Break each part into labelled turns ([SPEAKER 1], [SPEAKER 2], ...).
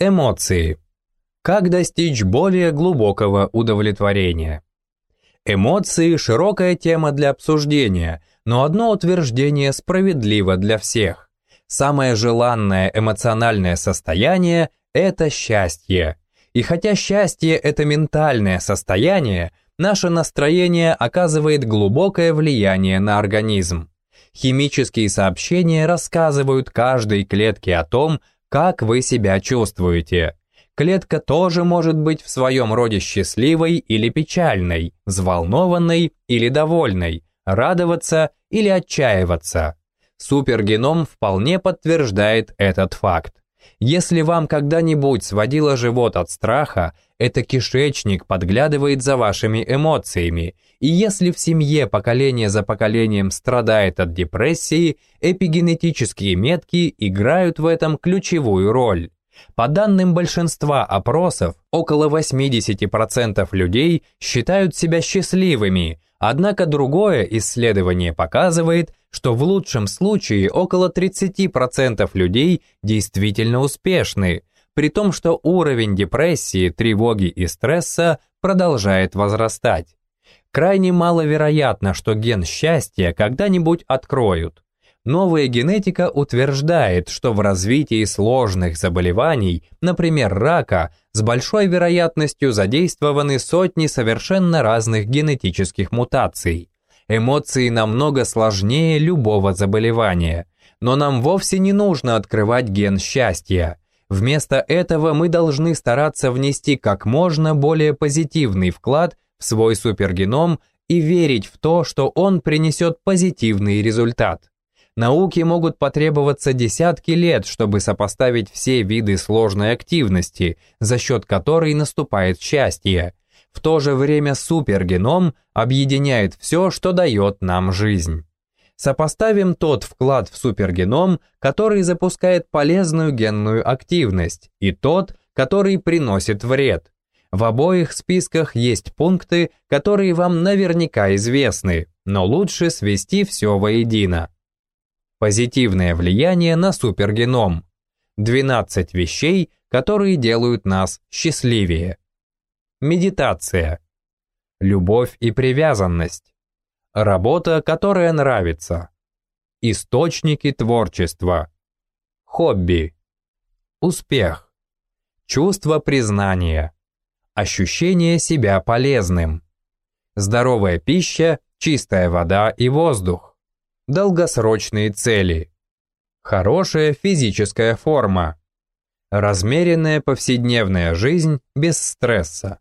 [SPEAKER 1] Эмоции. Как достичь более глубокого удовлетворения? Эмоции – широкая тема для обсуждения, но одно утверждение справедливо для всех. Самое желанное эмоциональное состояние – это счастье. И хотя счастье – это ментальное состояние, наше настроение оказывает глубокое влияние на организм. Химические сообщения рассказывают каждой клетке о том, как вы себя чувствуете. Клетка тоже может быть в своем роде счастливой или печальной, взволнованной или довольной, радоваться или отчаиваться. Супергеном вполне подтверждает этот факт. Если вам когда-нибудь сводило живот от страха, это кишечник подглядывает за вашими эмоциями, и если в семье поколение за поколением страдает от депрессии, эпигенетические метки играют в этом ключевую роль. По данным большинства опросов, около 80% людей считают себя счастливыми, однако другое исследование показывает, что в лучшем случае около 30% людей действительно успешны, при том, что уровень депрессии, тревоги и стресса продолжает возрастать. Крайне маловероятно, что ген счастья когда-нибудь откроют. Новая генетика утверждает, что в развитии сложных заболеваний, например, рака, с большой вероятностью задействованы сотни совершенно разных генетических мутаций. Эмоции намного сложнее любого заболевания. Но нам вовсе не нужно открывать ген счастья. Вместо этого мы должны стараться внести как можно более позитивный вклад в свой супергеном и верить в то, что он принесет позитивный результат. Науке могут потребоваться десятки лет, чтобы сопоставить все виды сложной активности, за счет которой наступает счастье. В то же время супергеном объединяет все, что дает нам жизнь. Сопоставим тот вклад в супергеном, который запускает полезную генную активность, и тот, который приносит вред. В обоих списках есть пункты, которые вам наверняка известны, но лучше свести все воедино. Позитивное влияние на супергеном. 12 вещей, которые делают нас счастливее. Медитация. Любовь и привязанность. Работа, которая нравится. Источники творчества. Хобби. Успех. Чувство признания. Ощущение себя полезным. Здоровая пища, чистая вода и воздух долгосрочные цели, хорошая физическая форма, размеренная повседневная жизнь без стресса.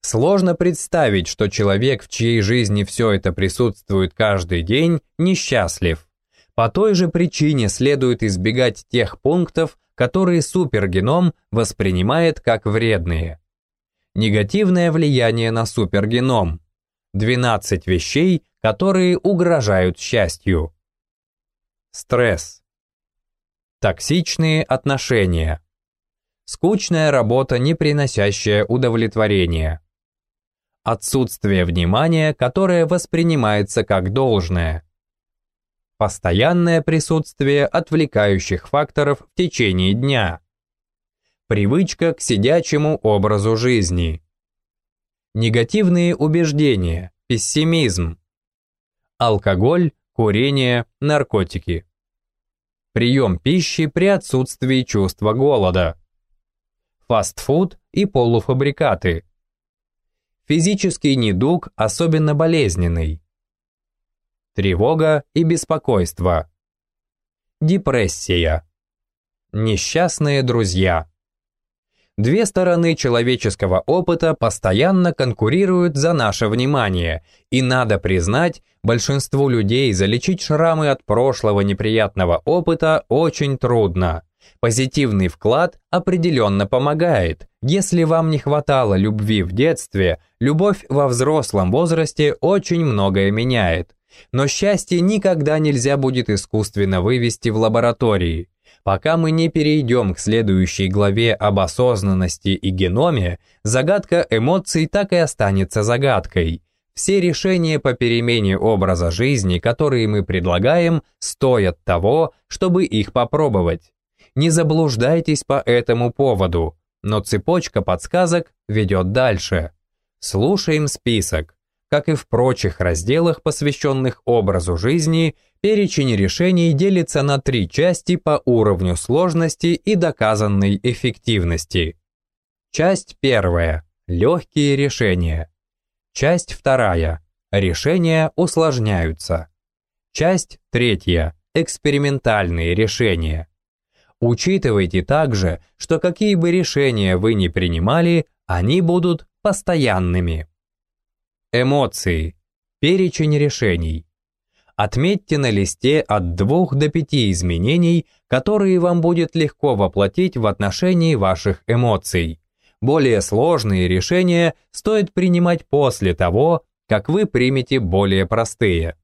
[SPEAKER 1] Сложно представить, что человек, в чьей жизни все это присутствует каждый день, несчастлив. По той же причине следует избегать тех пунктов, которые супергеном воспринимает как вредные. Негативное влияние на супергеном. 12 вещей, которые угрожают счастью. Стресс. Токсичные отношения. Скучная работа, не приносящая удовлетворения. Отсутствие внимания, которое воспринимается как должное. Постоянное присутствие отвлекающих факторов в течение дня. Привычка к сидячему образу жизни. Негативные убеждения, пессимизм, алкоголь, курение, наркотики. Прием пищи при отсутствии чувства голода. Фастфуд и полуфабрикаты. Физический недуг, особенно болезненный. Тревога и беспокойство. Депрессия. Несчастные друзья. Две стороны человеческого опыта постоянно конкурируют за наше внимание, и надо признать, большинству людей залечить шрамы от прошлого неприятного опыта очень трудно. Позитивный вклад определенно помогает. Если вам не хватало любви в детстве, любовь во взрослом возрасте очень многое меняет. Но счастье никогда нельзя будет искусственно вывести в лаборатории. Пока мы не перейдем к следующей главе об осознанности и геноме, загадка эмоций так и останется загадкой. Все решения по перемене образа жизни, которые мы предлагаем, стоят того, чтобы их попробовать. Не заблуждайтесь по этому поводу, но цепочка подсказок ведет дальше. Слушаем список. Как и в прочих разделах, посвященных образу жизни, перечень решений делится на три части по уровню сложности и доказанной эффективности. Часть первая. Легкие решения. Часть вторая. Решения усложняются. Часть третья. Экспериментальные решения. Учитывайте также, что какие бы решения вы ни принимали, они будут постоянными. Эмоции. Перечень решений. Отметьте на листе от 2 до 5 изменений, которые вам будет легко воплотить в отношении ваших эмоций. Более сложные решения стоит принимать после того, как вы примете более простые.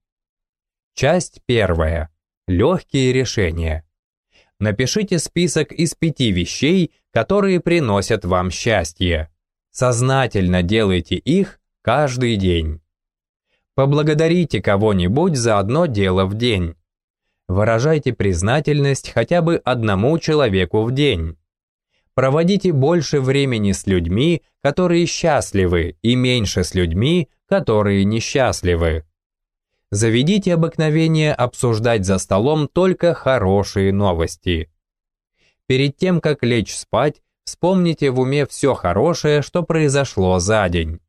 [SPEAKER 1] Часть первая. Легкие решения. Напишите список из пяти вещей, которые приносят вам счастье. Сознательно делайте их каждый день. Поблагодарите кого-нибудь за одно дело в день. Выражайте признательность хотя бы одному человеку в день. Проводите больше времени с людьми, которые счастливы, и меньше с людьми, которые несчастливы. Заведите обыкновение обсуждать за столом только хорошие новости. Перед тем, как лечь спать, вспомните в уме все хорошее, что произошло за день.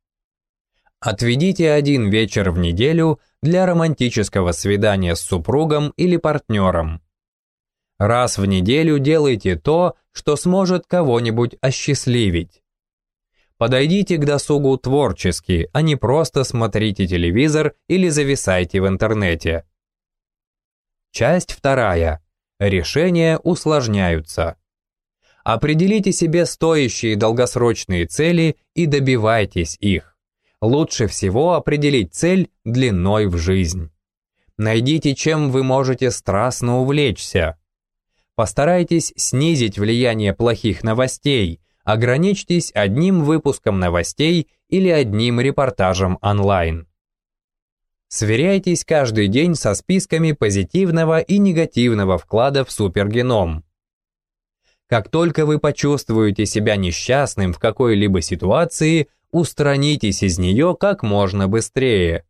[SPEAKER 1] Отведите один вечер в неделю для романтического свидания с супругом или партнером. Раз в неделю делайте то, что сможет кого-нибудь осчастливить. Подойдите к досугу творчески, а не просто смотрите телевизор или зависайте в интернете. Часть вторая. Решения усложняются. Определите себе стоящие долгосрочные цели и добивайтесь их. Лучше всего определить цель длиной в жизнь. Найдите, чем вы можете страстно увлечься. Постарайтесь снизить влияние плохих новостей, ограничьтесь одним выпуском новостей или одним репортажем онлайн. Сверяйтесь каждый день со списками позитивного и негативного вклада в супергеном. Как только вы почувствуете себя несчастным в какой-либо ситуации, устранитесь из нее как можно быстрее.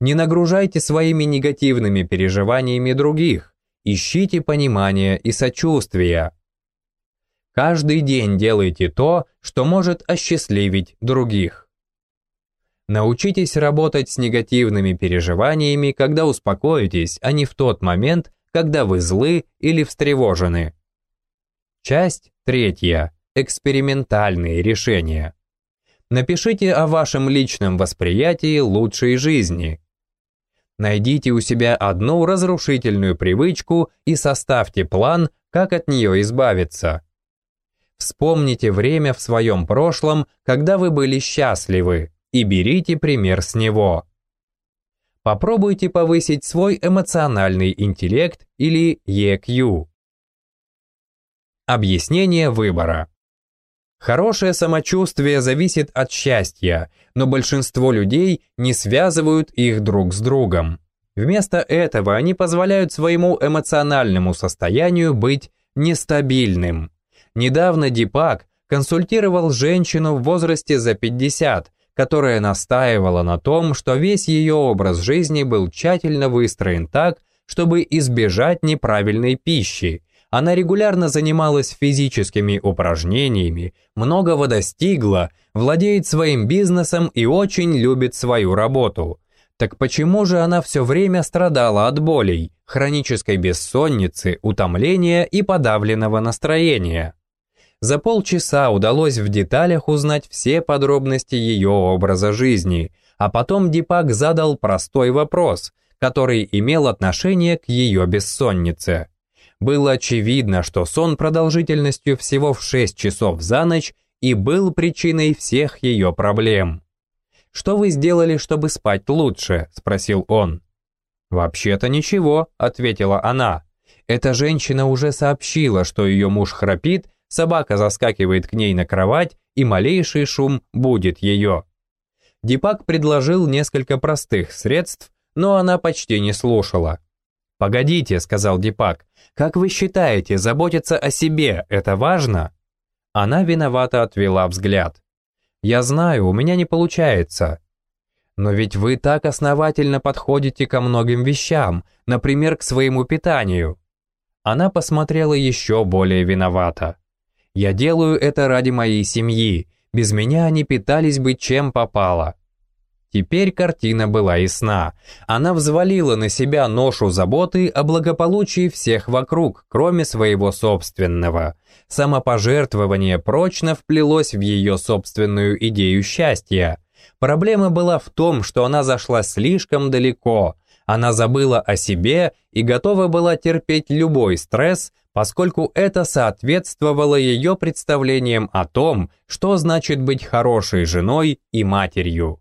[SPEAKER 1] Не нагружайте своими негативными переживаниями других, ищите понимания и сочувствия. Каждый день делайте то, что может осчастливить других. Научитесь работать с негативными переживаниями, когда успокоитесь, а не в тот момент, когда вы злы или встревожены. Часть третья. Экспериментальные решения. Напишите о вашем личном восприятии лучшей жизни. Найдите у себя одну разрушительную привычку и составьте план, как от нее избавиться. Вспомните время в своем прошлом, когда вы были счастливы, и берите пример с него. Попробуйте повысить свой эмоциональный интеллект или EQ. Объяснение выбора. Хорошее самочувствие зависит от счастья, но большинство людей не связывают их друг с другом. Вместо этого они позволяют своему эмоциональному состоянию быть нестабильным. Недавно Дипак консультировал женщину в возрасте за 50, которая настаивала на том, что весь ее образ жизни был тщательно выстроен так, чтобы избежать неправильной пищи. Она регулярно занималась физическими упражнениями, многого достигла, владеет своим бизнесом и очень любит свою работу. Так почему же она все время страдала от болей, хронической бессонницы, утомления и подавленного настроения? За полчаса удалось в деталях узнать все подробности ее образа жизни, а потом Дипак задал простой вопрос, который имел отношение к ее бессоннице. Было очевидно, что сон продолжительностью всего в 6 часов за ночь и был причиной всех ее проблем. «Что вы сделали, чтобы спать лучше?» – спросил он. «Вообще-то ничего», – ответила она. Эта женщина уже сообщила, что ее муж храпит, собака заскакивает к ней на кровать, и малейший шум будет ее. Дипак предложил несколько простых средств, но она почти не слушала. «Погодите», — сказал Дипак, — «как вы считаете, заботиться о себе — это важно?» Она виновато отвела взгляд. «Я знаю, у меня не получается». «Но ведь вы так основательно подходите ко многим вещам, например, к своему питанию». Она посмотрела еще более виновато. «Я делаю это ради моей семьи. Без меня они питались бы чем попало». Теперь картина была ясна. Она взвалила на себя ношу заботы о благополучии всех вокруг, кроме своего собственного. Самопожертвование прочно вплелось в ее собственную идею счастья. Проблема была в том, что она зашла слишком далеко. Она забыла о себе и готова была терпеть любой стресс, поскольку это соответствовало ее представлениям о том, что значит быть хорошей женой и матерью.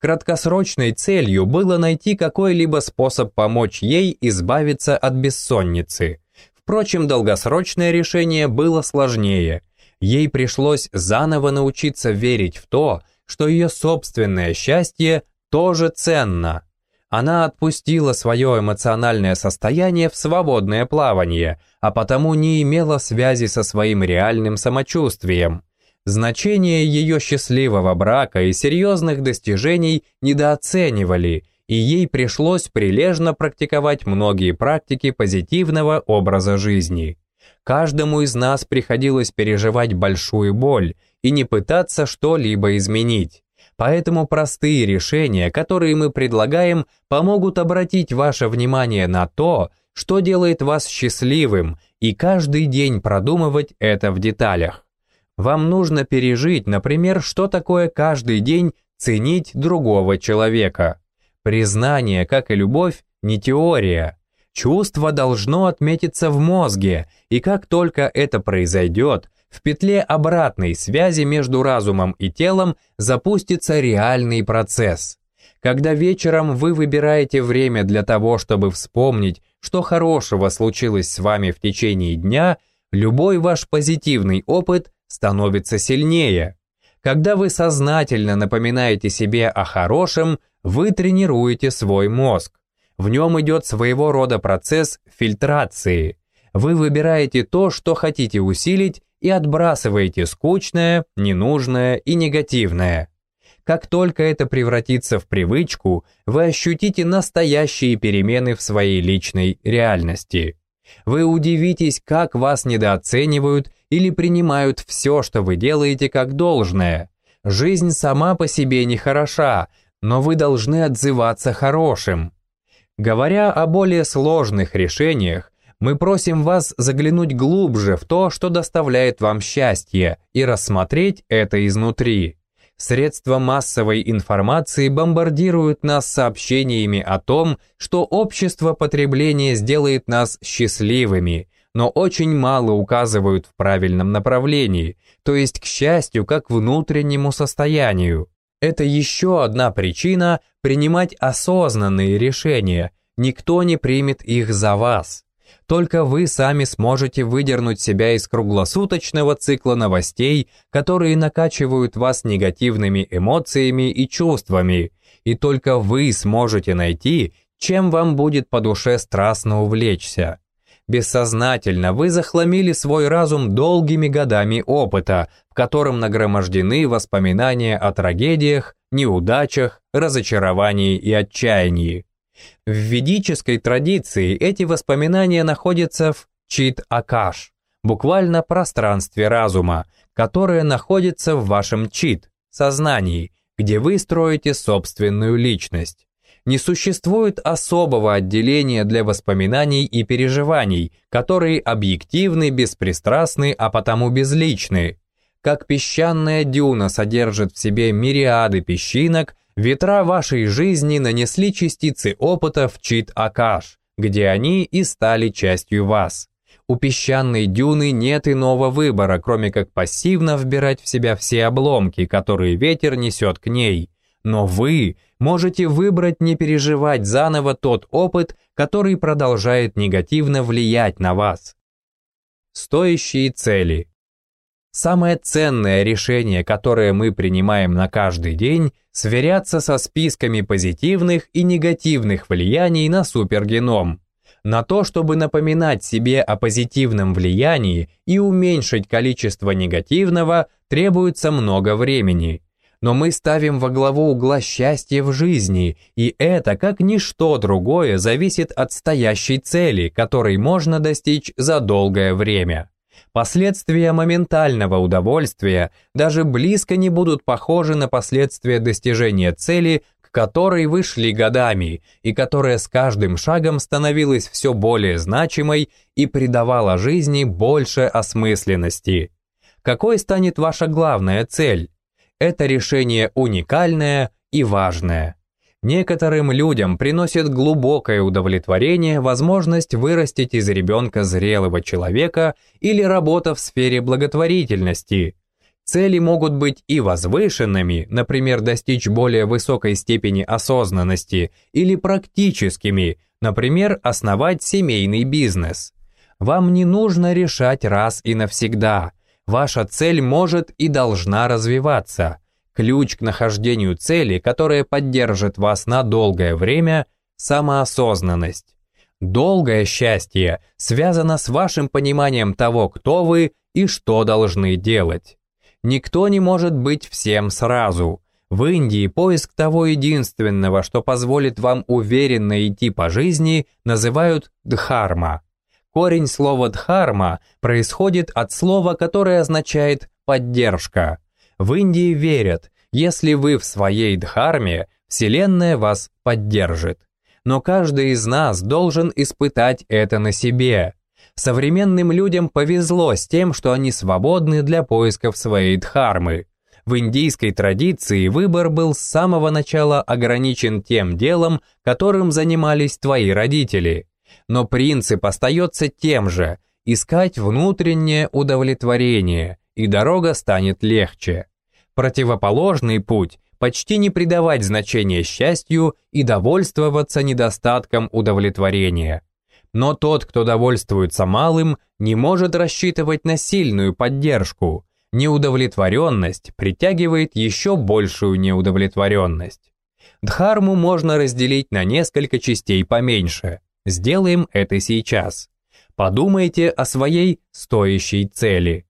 [SPEAKER 1] Краткосрочной целью было найти какой-либо способ помочь ей избавиться от бессонницы. Впрочем, долгосрочное решение было сложнее. Ей пришлось заново научиться верить в то, что ее собственное счастье тоже ценно. Она отпустила свое эмоциональное состояние в свободное плавание, а потому не имела связи со своим реальным самочувствием. Значение ее счастливого брака и серьезных достижений недооценивали, и ей пришлось прилежно практиковать многие практики позитивного образа жизни. Каждому из нас приходилось переживать большую боль и не пытаться что-либо изменить. Поэтому простые решения, которые мы предлагаем, помогут обратить ваше внимание на то, что делает вас счастливым, и каждый день продумывать это в деталях. Вам нужно пережить, например, что такое каждый день ценить другого человека. Признание, как и любовь, не теория. Чувство должно отметиться в мозге, и как только это произойдет, в петле обратной связи между разумом и телом запустится реальный процесс. Когда вечером вы выбираете время для того, чтобы вспомнить, что хорошего случилось с вами в течение дня, любой ваш позитивный опыт становится сильнее. Когда вы сознательно напоминаете себе о хорошем, вы тренируете свой мозг. В нем идет своего рода процесс фильтрации. Вы выбираете то, что хотите усилить, и отбрасываете скучное, ненужное и негативное. Как только это превратится в привычку, вы ощутите настоящие перемены в своей личной реальности. Вы удивитесь, как вас недооценивают или принимают все, что вы делаете, как должное. Жизнь сама по себе не хороша, но вы должны отзываться хорошим. Говоря о более сложных решениях, мы просим вас заглянуть глубже в то, что доставляет вам счастье, и рассмотреть это изнутри. Средства массовой информации бомбардируют нас сообщениями о том, что общество потребления сделает нас счастливыми, но очень мало указывают в правильном направлении, то есть к счастью как внутреннему состоянию. Это еще одна причина принимать осознанные решения, никто не примет их за вас. Только вы сами сможете выдернуть себя из круглосуточного цикла новостей, которые накачивают вас негативными эмоциями и чувствами, и только вы сможете найти, чем вам будет по душе страстно увлечься. Бессознательно вы захламили свой разум долгими годами опыта, в котором нагромождены воспоминания о трагедиях, неудачах, разочаровании и отчаянии. В ведической традиции эти воспоминания находятся в чит-акаш, буквально пространстве разума, которое находится в вашем чит, сознании, где вы строите собственную личность. Не существует особого отделения для воспоминаний и переживаний, которые объективны, беспристрастны, а потому безличны. Как песчаная дюна содержит в себе мириады песчинок, Ветра вашей жизни нанесли частицы опыта в чит-акаш, где они и стали частью вас. У песчаной дюны нет иного выбора, кроме как пассивно вбирать в себя все обломки, которые ветер несет к ней. Но вы можете выбрать не переживать заново тот опыт, который продолжает негативно влиять на вас. Стоящие цели. Самое ценное решение, которое мы принимаем на каждый день, сверяться со списками позитивных и негативных влияний на супергеном. На то, чтобы напоминать себе о позитивном влиянии и уменьшить количество негативного, требуется много времени. Но мы ставим во главу угла счастье в жизни, и это, как ничто другое, зависит от стоящей цели, которой можно достичь за долгое время. Последствия моментального удовольствия даже близко не будут похожи на последствия достижения цели, к которой вы шли годами, и которая с каждым шагом становилась все более значимой и придавала жизни больше осмысленности. Какой станет ваша главная цель? Это решение уникальное и важное. Некоторым людям приносит глубокое удовлетворение возможность вырастить из ребенка зрелого человека или работа в сфере благотворительности. Цели могут быть и возвышенными, например, достичь более высокой степени осознанности, или практическими, например, основать семейный бизнес. Вам не нужно решать раз и навсегда. Ваша цель может и должна развиваться – Ключ к нахождению цели, которая поддержит вас на долгое время – самоосознанность. Долгое счастье связано с вашим пониманием того, кто вы и что должны делать. Никто не может быть всем сразу. В Индии поиск того единственного, что позволит вам уверенно идти по жизни, называют дхарма. Корень слова дхарма происходит от слова, которое означает «поддержка». В Индии верят, если вы в своей дхарме, Вселенная вас поддержит. Но каждый из нас должен испытать это на себе. Современным людям повезло с тем, что они свободны для поисков своей дхармы. В индийской традиции выбор был с самого начала ограничен тем делом, которым занимались твои родители. Но принцип остается тем же – искать внутреннее удовлетворение, и дорога станет легче. Противоположный путь – почти не придавать значения счастью и довольствоваться недостатком удовлетворения. Но тот, кто довольствуется малым, не может рассчитывать на сильную поддержку. Неудовлетворенность притягивает еще большую неудовлетворенность. Дхарму можно разделить на несколько частей поменьше. Сделаем это сейчас. Подумайте о своей стоящей цели.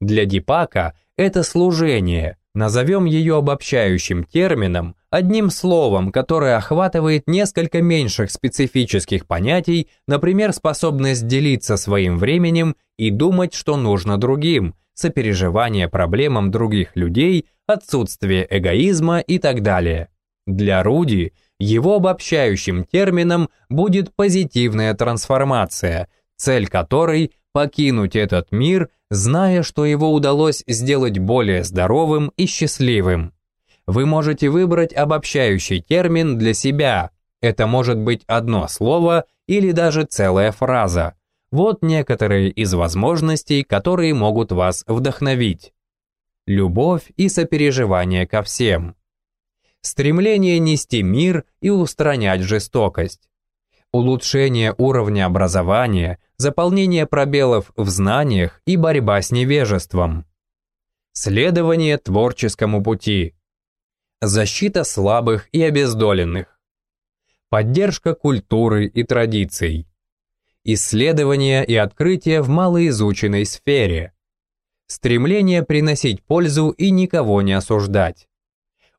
[SPEAKER 1] Для Дипака это служение – Назовем ее обобщающим термином, одним словом, которое охватывает несколько меньших специфических понятий, например, способность делиться своим временем и думать, что нужно другим, сопереживание проблемам других людей, отсутствие эгоизма и так далее. Для Руди его обобщающим термином будет позитивная трансформация, цель которой – покинуть этот мир зная, что его удалось сделать более здоровым и счастливым. Вы можете выбрать обобщающий термин для себя. Это может быть одно слово или даже целая фраза. Вот некоторые из возможностей, которые могут вас вдохновить. Любовь и сопереживание ко всем. Стремление нести мир и устранять жестокость улучшение уровня образования, заполнение пробелов в знаниях и борьба с невежеством. Следование творческому пути. Защита слабых и обездоленных. Поддержка культуры и традиций. Исследования и открытия в малоизученной сфере. Стремление приносить пользу и никого не осуждать.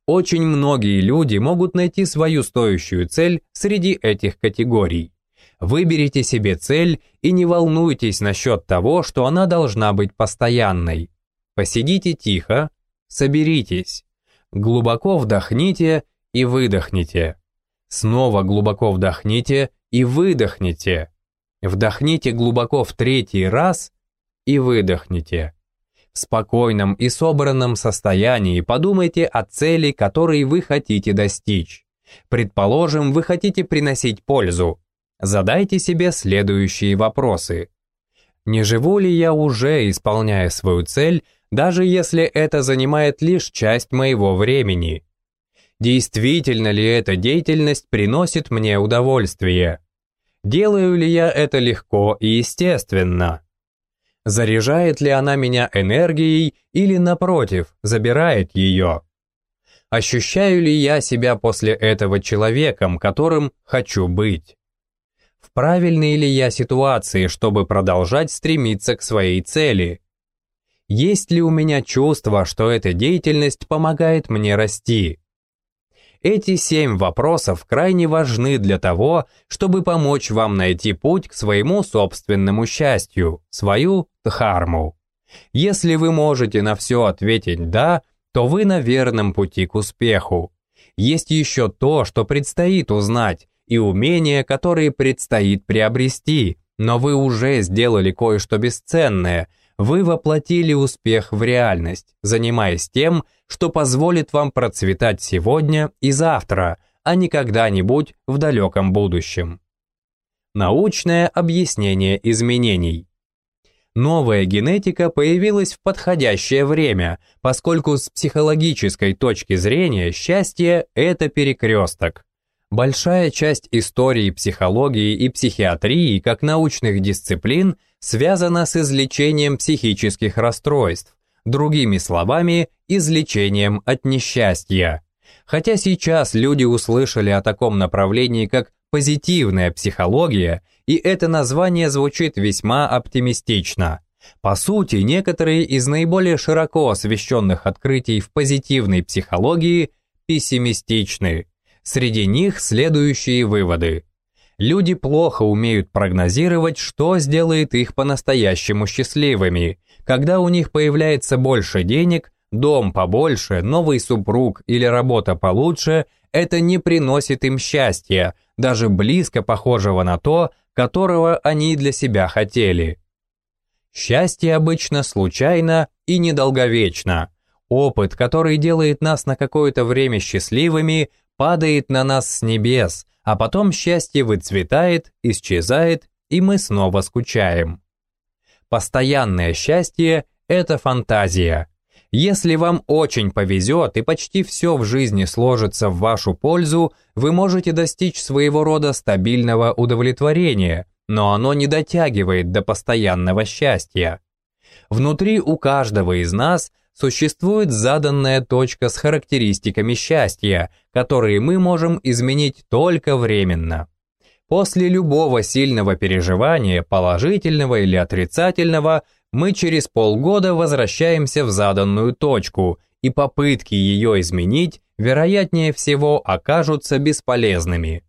[SPEAKER 1] Очень многие люди могут найти свою стоящую цель среди этих категорий. Выберите себе цель и не волнуйтесь насчет того, что она должна быть постоянной. Посидите тихо, соберитесь, глубоко вдохните и выдохните. Снова глубоко вдохните и выдохните. Вдохните глубоко в третий раз и выдохните. Спокойном и собранном состоянии подумайте о цели, которой вы хотите достичь. Предположим, вы хотите приносить пользу. Задайте себе следующие вопросы. Не живу ли я уже, исполняя свою цель, даже если это занимает лишь часть моего времени? Действительно ли эта деятельность приносит мне удовольствие? Делаю ли я это легко и естественно? Заряжает ли она меня энергией или, напротив, забирает ее? Ощущаю ли я себя после этого человеком, которым хочу быть? В правильной ли я ситуации, чтобы продолжать стремиться к своей цели? Есть ли у меня чувство, что эта деятельность помогает мне расти? Эти семь вопросов крайне важны для того, чтобы помочь вам найти путь к своему собственному счастью, свою дхарму. Если вы можете на все ответить «да», то вы на верном пути к успеху. Есть еще то, что предстоит узнать, и умения, которые предстоит приобрести, но вы уже сделали кое-что бесценное – вы воплотили успех в реальность, занимаясь тем, что позволит вам процветать сегодня и завтра, а не когда-нибудь в далеком будущем. Научное объяснение изменений. Новая генетика появилась в подходящее время, поскольку с психологической точки зрения счастье – это перекресток. Большая часть истории психологии и психиатрии как научных дисциплин связана с излечением психических расстройств, другими словами, излечением от несчастья. Хотя сейчас люди услышали о таком направлении, как позитивная психология, и это название звучит весьма оптимистично. По сути, некоторые из наиболее широко освещенных открытий в позитивной психологии пессимистичны. Среди них следующие выводы. Люди плохо умеют прогнозировать, что сделает их по-настоящему счастливыми. Когда у них появляется больше денег, дом побольше, новый супруг или работа получше, это не приносит им счастья, даже близко похожего на то, которого они для себя хотели. Счастье обычно случайно и недолговечно. Опыт, который делает нас на какое-то время счастливыми, падает на нас с небес, а потом счастье выцветает, исчезает, и мы снова скучаем. Постоянное счастье – это фантазия. Если вам очень повезет и почти все в жизни сложится в вашу пользу, вы можете достичь своего рода стабильного удовлетворения, но оно не дотягивает до постоянного счастья. Внутри у каждого из нас – существует заданная точка с характеристиками счастья, которые мы можем изменить только временно. После любого сильного переживания, положительного или отрицательного, мы через полгода возвращаемся в заданную точку, и попытки ее изменить, вероятнее всего, окажутся бесполезными.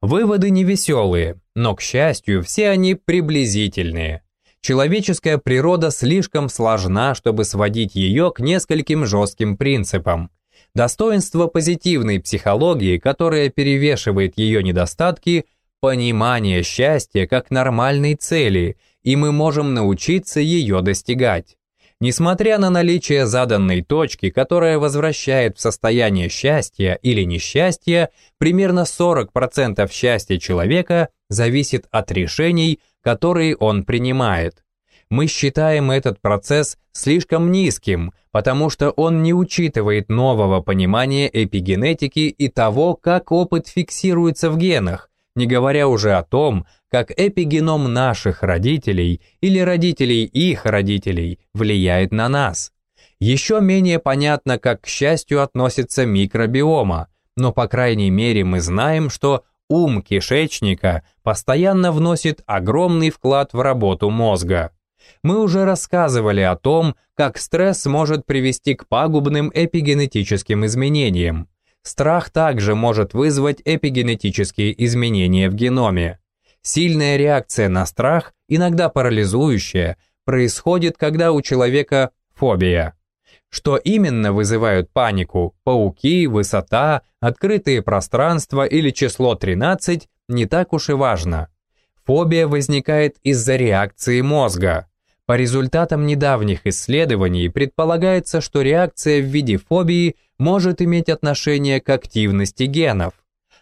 [SPEAKER 1] Выводы невеселые, но, к счастью, все они приблизительные – Человеческая природа слишком сложна, чтобы сводить ее к нескольким жестким принципам. Достоинство позитивной психологии, которая перевешивает ее недостатки, понимание счастья как нормальной цели, и мы можем научиться ее достигать. Несмотря на наличие заданной точки, которая возвращает в состояние счастья или несчастья, примерно 40% счастья человека зависит от решений, которые он принимает. Мы считаем этот процесс слишком низким, потому что он не учитывает нового понимания эпигенетики и того, как опыт фиксируется в генах, не говоря уже о том, как эпигеном наших родителей или родителей их родителей влияет на нас. Еще менее понятно, как к счастью относится микробиома, но по крайней мере мы знаем, что ум кишечника постоянно вносит огромный вклад в работу мозга. Мы уже рассказывали о том, как стресс может привести к пагубным эпигенетическим изменениям. Страх также может вызвать эпигенетические изменения в геноме. Сильная реакция на страх, иногда парализующая, происходит, когда у человека фобия. Что именно вызывают панику – пауки, высота, открытые пространства или число 13 – не так уж и важно. Фобия возникает из-за реакции мозга. По результатам недавних исследований предполагается, что реакция в виде фобии может иметь отношение к активности генов.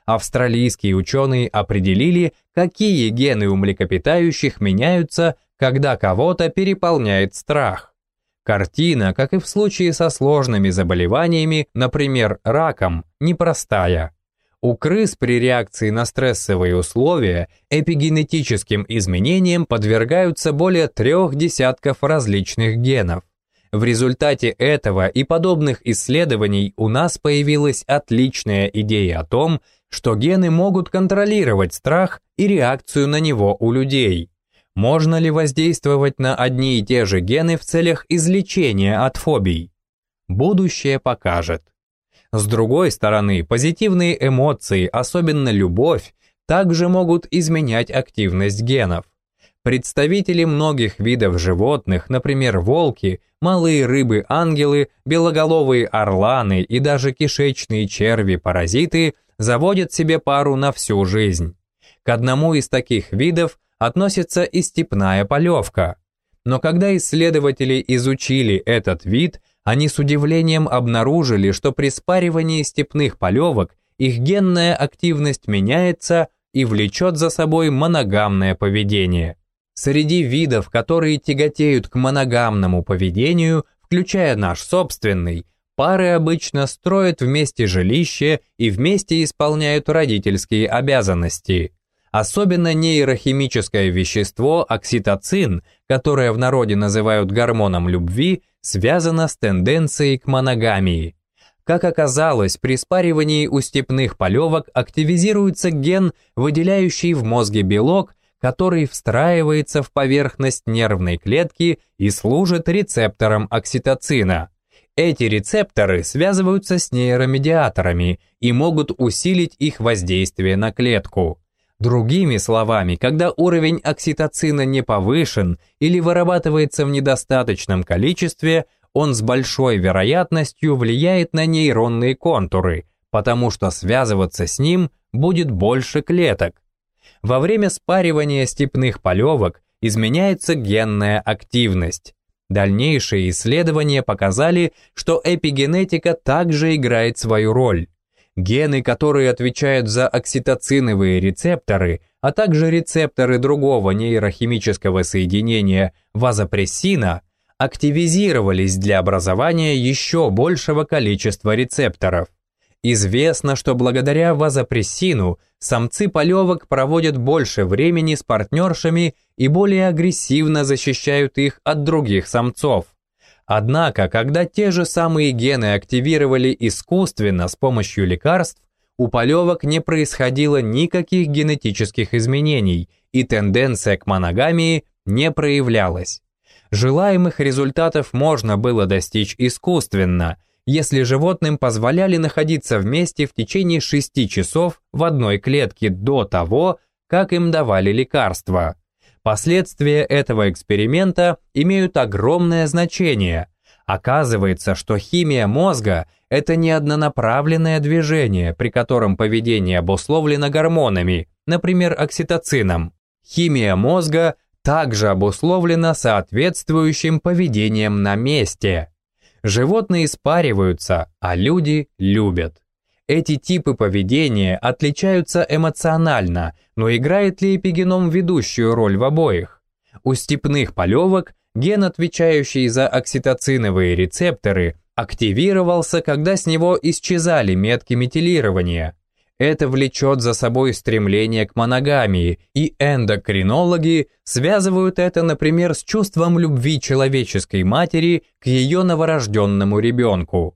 [SPEAKER 1] Австралийские ученые определили, какие гены у млекопитающих меняются, когда кого-то переполняет страх. Картина, как и в случае со сложными заболеваниями, например, раком, непростая. У крыс при реакции на стрессовые условия эпигенетическим изменениям подвергаются более трех десятков различных генов. В результате этого и подобных исследований у нас появилась отличная идея о том, что гены могут контролировать страх и реакцию на него у людей. Можно ли воздействовать на одни и те же гены в целях излечения от фобий? Будущее покажет. С другой стороны, позитивные эмоции, особенно любовь, также могут изменять активность генов. Представители многих видов животных, например, волки, малые рыбы-ангелы, белоголовые орланы и даже кишечные черви-паразиты заводят себе пару на всю жизнь. К одному из таких видов относится и степная полевка. Но когда исследователи изучили этот вид, они с удивлением обнаружили, что при спаривании степных полевок их генная активность меняется и влечет за собой моногамное поведение. Среди видов, которые тяготеют к моногамному поведению, включая наш собственный, пары обычно строят вместе жилище и вместе исполняют родительские обязанности. Особенно нейрохимическое вещество окситоцин, которое в народе называют гормоном любви, связано с тенденцией к моногамии. Как оказалось, при спаривании у степных полевок активизируется ген, выделяющий в мозге белок, который встраивается в поверхность нервной клетки и служит рецептором окситоцина. Эти рецепторы связываются с нейромедиаторами и могут усилить их воздействие на клетку. Другими словами, когда уровень окситоцина не повышен или вырабатывается в недостаточном количестве, он с большой вероятностью влияет на нейронные контуры, потому что связываться с ним будет больше клеток. Во время спаривания степных полевок изменяется генная активность. Дальнейшие исследования показали, что эпигенетика также играет свою роль. Гены, которые отвечают за окситоциновые рецепторы, а также рецепторы другого нейрохимического соединения вазопрессина, активизировались для образования еще большего количества рецепторов. Известно, что благодаря вазопрессину самцы полевок проводят больше времени с партнершами и более агрессивно защищают их от других самцов. Однако, когда те же самые гены активировали искусственно с помощью лекарств, у полевок не происходило никаких генетических изменений, и тенденция к моногамии не проявлялась. Желаемых результатов можно было достичь искусственно, если животным позволяли находиться вместе в течение 6 часов в одной клетке до того, как им давали лекарства. Последствия этого эксперимента имеют огромное значение. Оказывается, что химия мозга – это не однонаправленное движение, при котором поведение обусловлено гормонами, например, окситоцином. Химия мозга также обусловлена соответствующим поведением на месте. Животные спариваются, а люди любят. Эти типы поведения отличаются эмоционально, но играет ли эпигеном ведущую роль в обоих? У степных полевок ген, отвечающий за окситоциновые рецепторы, активировался, когда с него исчезали метки метилирования. Это влечет за собой стремление к моногамии, и эндокринологи связывают это, например, с чувством любви человеческой матери к ее новорожденному ребенку.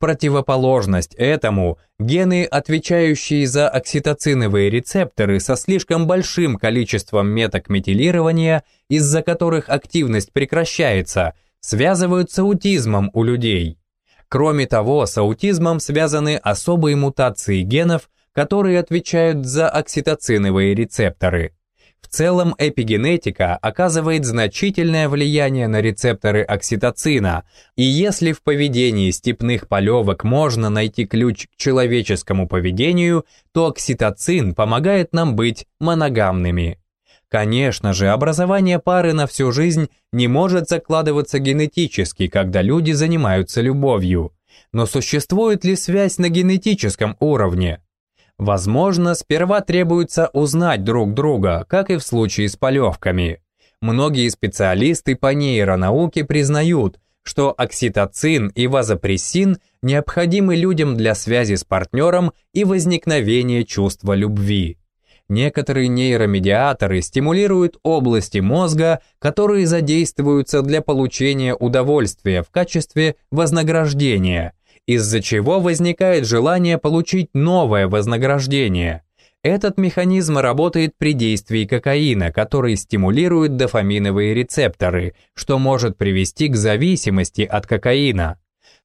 [SPEAKER 1] Противоположность этому, гены, отвечающие за окситоциновые рецепторы со слишком большим количеством меток метилирования, из-за которых активность прекращается, связывают с аутизмом у людей. Кроме того, с аутизмом связаны особые мутации генов, которые отвечают за окситоциновые рецепторы. В целом эпигенетика оказывает значительное влияние на рецепторы окситоцина, и если в поведении степных полевок можно найти ключ к человеческому поведению, то окситоцин помогает нам быть моногамными. Конечно же, образование пары на всю жизнь не может закладываться генетически, когда люди занимаются любовью. Но существует ли связь на генетическом уровне? Возможно, сперва требуется узнать друг друга, как и в случае с полевками. Многие специалисты по нейронауке признают, что окситоцин и вазопрессин необходимы людям для связи с партнером и возникновения чувства любви. Некоторые нейромедиаторы стимулируют области мозга, которые задействуются для получения удовольствия в качестве вознаграждения – из-за чего возникает желание получить новое вознаграждение. Этот механизм работает при действии кокаина, который стимулирует дофаминовые рецепторы, что может привести к зависимости от кокаина.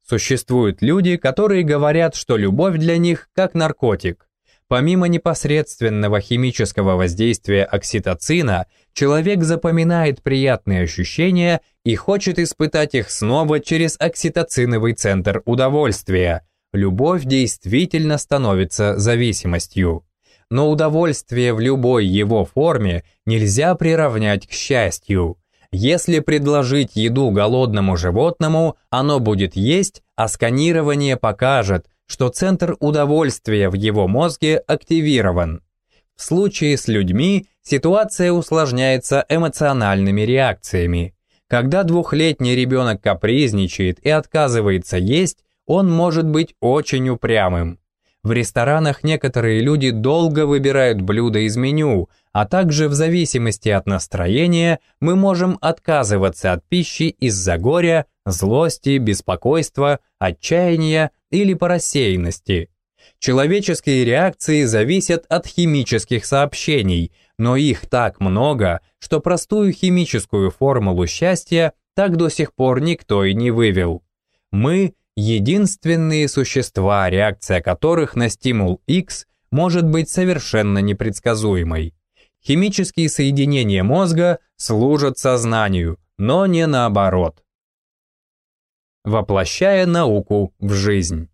[SPEAKER 1] Существуют люди, которые говорят, что любовь для них как наркотик. Помимо непосредственного химического воздействия окситоцина, человек запоминает приятные ощущения и хочет испытать их снова через окситоциновый центр удовольствия. Любовь действительно становится зависимостью. Но удовольствие в любой его форме нельзя приравнять к счастью. Если предложить еду голодному животному, оно будет есть, а сканирование покажет, что центр удовольствия в его мозге активирован. В случае с людьми ситуация усложняется эмоциональными реакциями. Когда двухлетний ребенок капризничает и отказывается есть, он может быть очень упрямым. В ресторанах некоторые люди долго выбирают блюда из меню, а также в зависимости от настроения мы можем отказываться от пищи из-за горя, злости, беспокойства, отчаяния или по рассеянности. Человеческие реакции зависят от химических сообщений, но их так много, что простую химическую формулу счастья так до сих пор никто и не вывел. Мы – единственные существа, реакция которых на стимул X может быть совершенно непредсказуемой. Химические соединения мозга служат сознанию, но не наоборот воплощая науку в жизнь.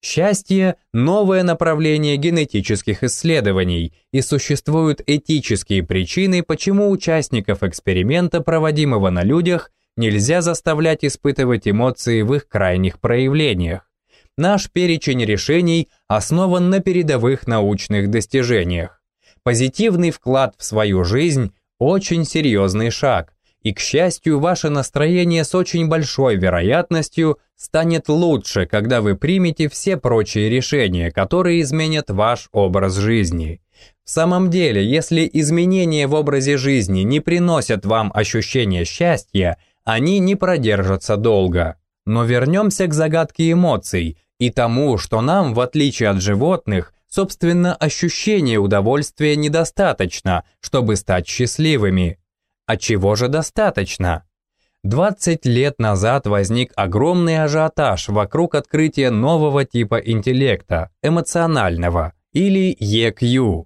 [SPEAKER 1] Счастье – новое направление генетических исследований, и существуют этические причины, почему участников эксперимента, проводимого на людях, нельзя заставлять испытывать эмоции в их крайних проявлениях. Наш перечень решений основан на передовых научных достижениях. Позитивный вклад в свою жизнь – очень серьезный шаг, и, к счастью, ваше настроение с очень большой вероятностью станет лучше, когда вы примете все прочие решения, которые изменят ваш образ жизни. В самом деле, если изменения в образе жизни не приносят вам ощущения счастья, они не продержатся долго. Но вернемся к загадке эмоций и тому, что нам, в отличие от животных, собственно, ощущения удовольствия недостаточно, чтобы стать счастливыми. А чего же достаточно? 20 лет назад возник огромный ажиотаж вокруг открытия нового типа интеллекта, эмоционального, или EQ.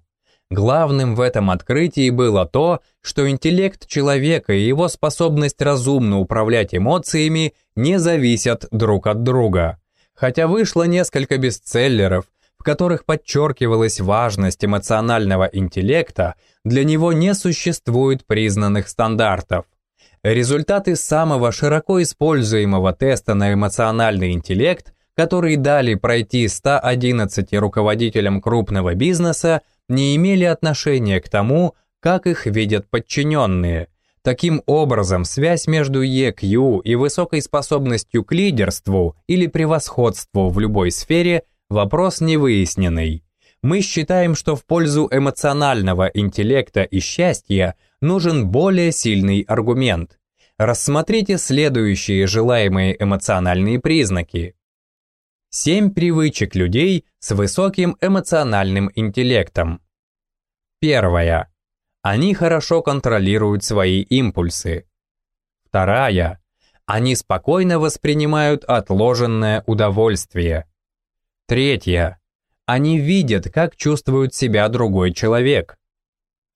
[SPEAKER 1] Главным в этом открытии было то, что интеллект человека и его способность разумно управлять эмоциями не зависят друг от друга. Хотя вышло несколько бестселлеров, в которых подчеркивалась важность эмоционального интеллекта, для него не существует признанных стандартов. Результаты самого широко используемого теста на эмоциональный интеллект, который дали пройти 111 руководителям крупного бизнеса, не имели отношения к тому, как их видят подчиненные. Таким образом, связь между EQ и высокой способностью к лидерству или превосходству в любой сфере Вопрос невыясненный. Мы считаем, что в пользу эмоционального интеллекта и счастья нужен более сильный аргумент. Рассмотрите следующие желаемые эмоциональные признаки. Семь привычек людей с высоким эмоциональным интеллектом. Первая. Они хорошо контролируют свои импульсы. Вторая. Они спокойно воспринимают отложенное удовольствие. Третье. Они видят, как чувствует себя другой человек.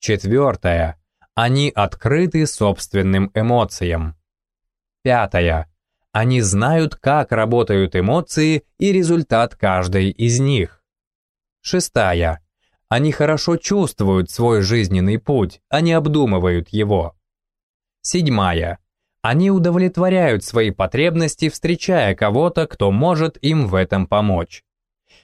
[SPEAKER 1] Четвертое. Они открыты собственным эмоциям. Пятое. Они знают, как работают эмоции и результат каждой из них. Шестая. Они хорошо чувствуют свой жизненный путь, не обдумывают его. Седьмая. Они удовлетворяют свои потребности, встречая кого-то, кто может им в этом помочь.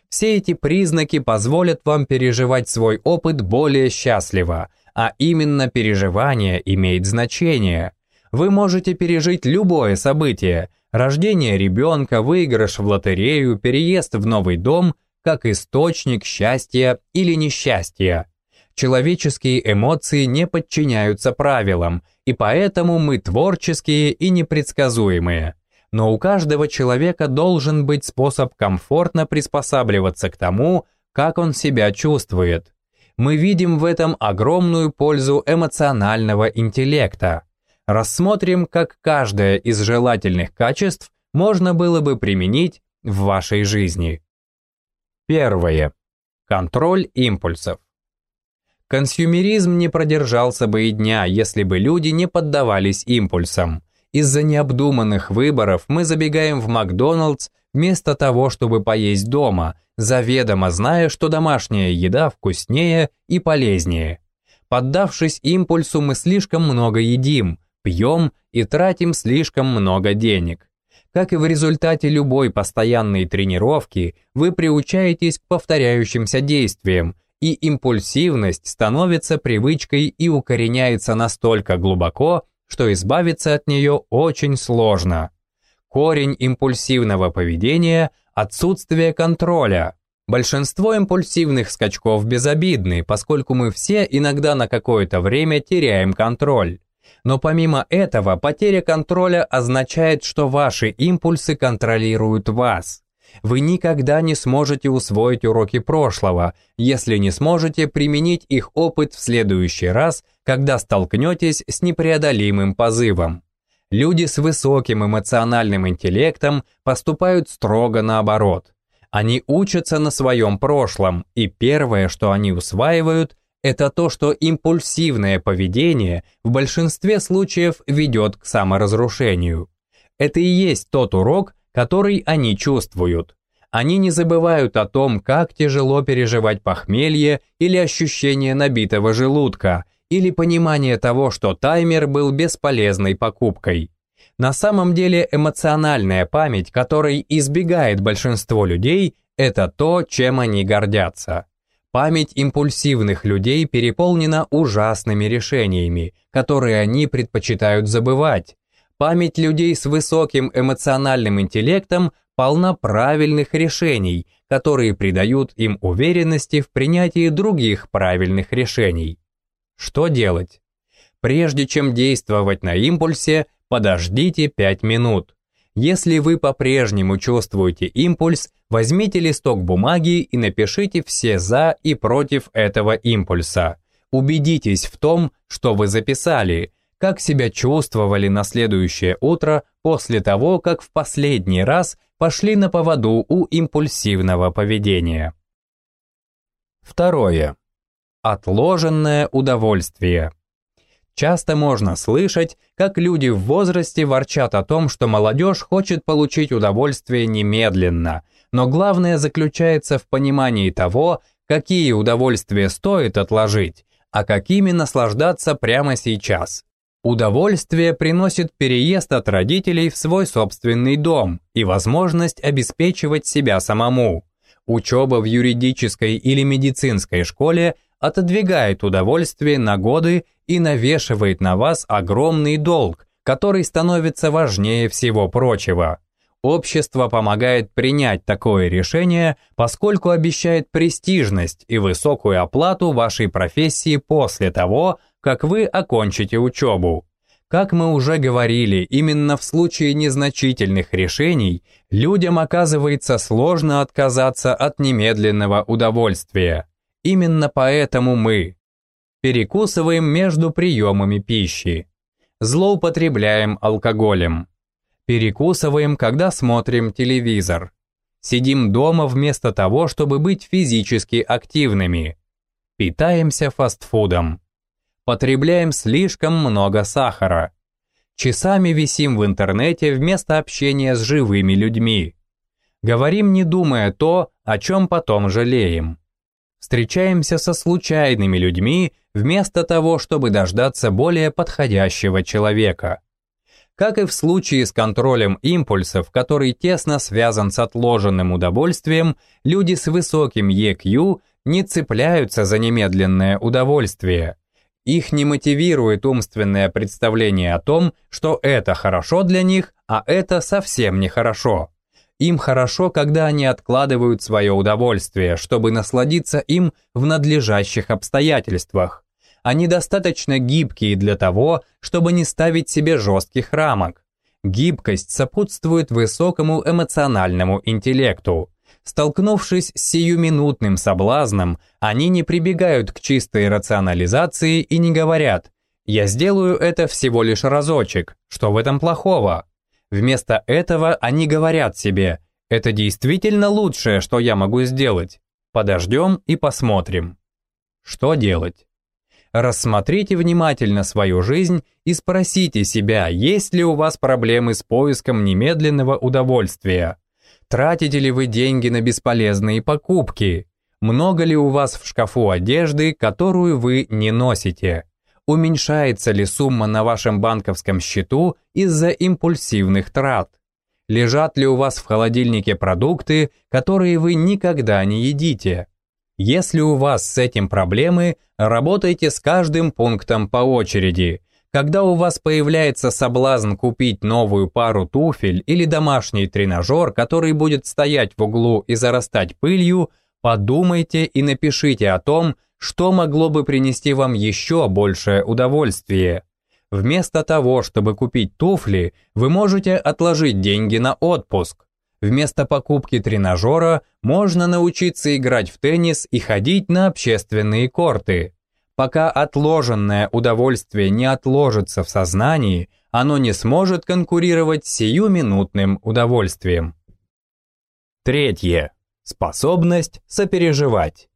[SPEAKER 1] Все эти признаки позволят вам переживать свой опыт более счастливо, а именно переживание имеет значение. Вы можете пережить любое событие – рождение ребенка, выигрыш в лотерею, переезд в новый дом – как источник счастья или несчастья. Человеческие эмоции не подчиняются правилам, и поэтому мы творческие и непредсказуемые – но у каждого человека должен быть способ комфортно приспосабливаться к тому, как он себя чувствует. Мы видим в этом огромную пользу эмоционального интеллекта. Рассмотрим, как каждое из желательных качеств можно было бы применить в вашей жизни. Первое. Контроль импульсов. Консюмеризм не продержался бы и дня, если бы люди не поддавались импульсам. Из-за необдуманных выборов мы забегаем в Макдоналдс вместо того, чтобы поесть дома, заведомо зная, что домашняя еда вкуснее и полезнее. Поддавшись импульсу, мы слишком много едим, пьем и тратим слишком много денег. Как и в результате любой постоянной тренировки, вы приучаетесь к повторяющимся действиям, и импульсивность становится привычкой и укореняется настолько глубоко, что избавиться от нее очень сложно. Корень импульсивного поведения – отсутствие контроля. Большинство импульсивных скачков безобидны, поскольку мы все иногда на какое-то время теряем контроль. Но помимо этого, потеря контроля означает, что ваши импульсы контролируют вас. Вы никогда не сможете усвоить уроки прошлого, если не сможете применить их опыт в следующий раз когда столкнетесь с непреодолимым позывом. Люди с высоким эмоциональным интеллектом поступают строго наоборот. Они учатся на своем прошлом, и первое, что они усваивают, это то, что импульсивное поведение в большинстве случаев ведет к саморазрушению. Это и есть тот урок, который они чувствуют. Они не забывают о том, как тяжело переживать похмелье или ощущение набитого желудка, или понимание того, что таймер был бесполезной покупкой. На самом деле эмоциональная память, которой избегает большинство людей, это то, чем они гордятся. Память импульсивных людей переполнена ужасными решениями, которые они предпочитают забывать. Память людей с высоким эмоциональным интеллектом полна правильных решений, которые придают им уверенности в принятии других правильных решений. Что делать? Прежде чем действовать на импульсе, подождите 5 минут. Если вы по-прежнему чувствуете импульс, возьмите листок бумаги и напишите все «за» и «против» этого импульса. Убедитесь в том, что вы записали, как себя чувствовали на следующее утро после того, как в последний раз пошли на поводу у импульсивного поведения. Второе. Отложенное удовольствие. Часто можно слышать, как люди в возрасте ворчат о том, что молодежь хочет получить удовольствие немедленно, но главное заключается в понимании того, какие удовольствия стоит отложить, а какими наслаждаться прямо сейчас. Удовольствие приносит переезд от родителей в свой собственный дом и возможность обеспечивать себя самому. Учеба в юридической или медицинской школе отодвигает удовольствие на годы и навешивает на вас огромный долг, который становится важнее всего прочего. Общество помогает принять такое решение, поскольку обещает престижность и высокую оплату вашей профессии после того, как вы окончите учебу. Как мы уже говорили, именно в случае незначительных решений людям оказывается сложно отказаться от немедленного удовольствия. Именно поэтому мы перекусываем между приемами пищи, злоупотребляем алкоголем, перекусываем, когда смотрим телевизор, сидим дома вместо того, чтобы быть физически активными, питаемся фастфудом, потребляем слишком много сахара, часами висим в интернете вместо общения с живыми людьми, говорим не думая то, о чем потом жалеем встречаемся со случайными людьми вместо того, чтобы дождаться более подходящего человека. Как и в случае с контролем импульсов, который тесно связан с отложенным удовольствием, люди с высоким EQ не цепляются за немедленное удовольствие. Их не мотивирует умственное представление о том, что это хорошо для них, а это совсем нехорошо. Им хорошо, когда они откладывают свое удовольствие, чтобы насладиться им в надлежащих обстоятельствах. Они достаточно гибкие для того, чтобы не ставить себе жестких рамок. Гибкость сопутствует высокому эмоциональному интеллекту. Столкнувшись с сиюминутным соблазном, они не прибегают к чистой рационализации и не говорят «я сделаю это всего лишь разочек, что в этом плохого?». Вместо этого они говорят себе «это действительно лучшее, что я могу сделать, подождем и посмотрим». Что делать? Рассмотрите внимательно свою жизнь и спросите себя, есть ли у вас проблемы с поиском немедленного удовольствия. Тратите ли вы деньги на бесполезные покупки? Много ли у вас в шкафу одежды, которую вы не носите? Уменьшается ли сумма на вашем банковском счету из-за импульсивных трат? Лежат ли у вас в холодильнике продукты, которые вы никогда не едите? Если у вас с этим проблемы, работайте с каждым пунктом по очереди. Когда у вас появляется соблазн купить новую пару туфель или домашний тренажер, который будет стоять в углу и зарастать пылью, подумайте и напишите о том, что могло бы принести вам еще большее удовольствие. Вместо того, чтобы купить туфли, вы можете отложить деньги на отпуск. Вместо покупки тренажера можно научиться играть в теннис и ходить на общественные корты. Пока отложенное удовольствие не отложится в сознании, оно не сможет конкурировать с сиюминутным удовольствием. Третье. Способность сопереживать.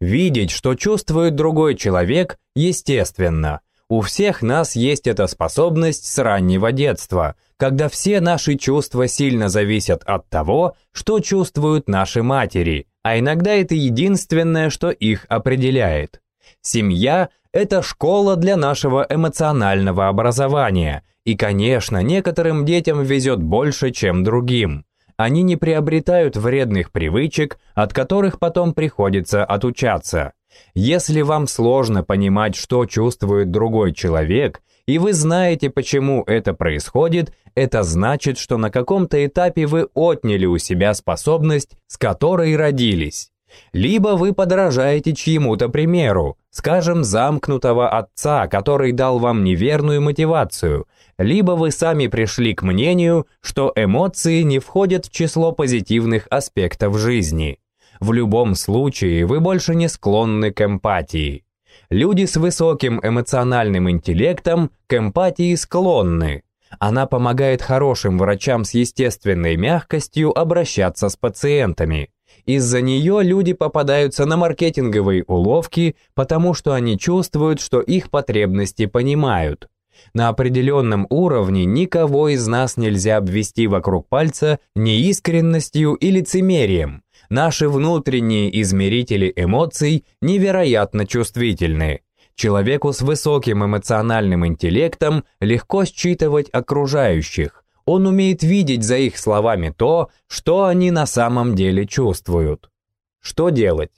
[SPEAKER 1] Видеть, что чувствует другой человек, естественно – у всех нас есть эта способность с раннего детства, когда все наши чувства сильно зависят от того, что чувствуют наши матери, а иногда это единственное, что их определяет. Семья – это школа для нашего эмоционального образования, и, конечно, некоторым детям везет больше, чем другим. Они не приобретают вредных привычек, от которых потом приходится отучаться – если вам сложно понимать, что чувствует другой человек, и вы знаете, почему это происходит, это значит, что на каком-то этапе вы отняли у себя способность, с которой родились. Либо вы подражаете чьему-то примеру, скажем, замкнутого отца, который дал вам неверную мотивацию, либо вы сами пришли к мнению, что эмоции не входят в число позитивных аспектов жизни. В любом случае вы больше не склонны к эмпатии. Люди с высоким эмоциональным интеллектом к эмпатии склонны. Она помогает хорошим врачам с естественной мягкостью обращаться с пациентами. Из-за нее люди попадаются на маркетинговые уловки, потому что они чувствуют, что их потребности понимают. На определенном уровне никого из нас нельзя обвести вокруг пальца неискренностью и лицемерием. Наши внутренние измерители эмоций невероятно чувствительны. Человеку с высоким эмоциональным интеллектом легко считывать окружающих. Он умеет видеть за их словами то, что они на самом деле чувствуют. Что делать?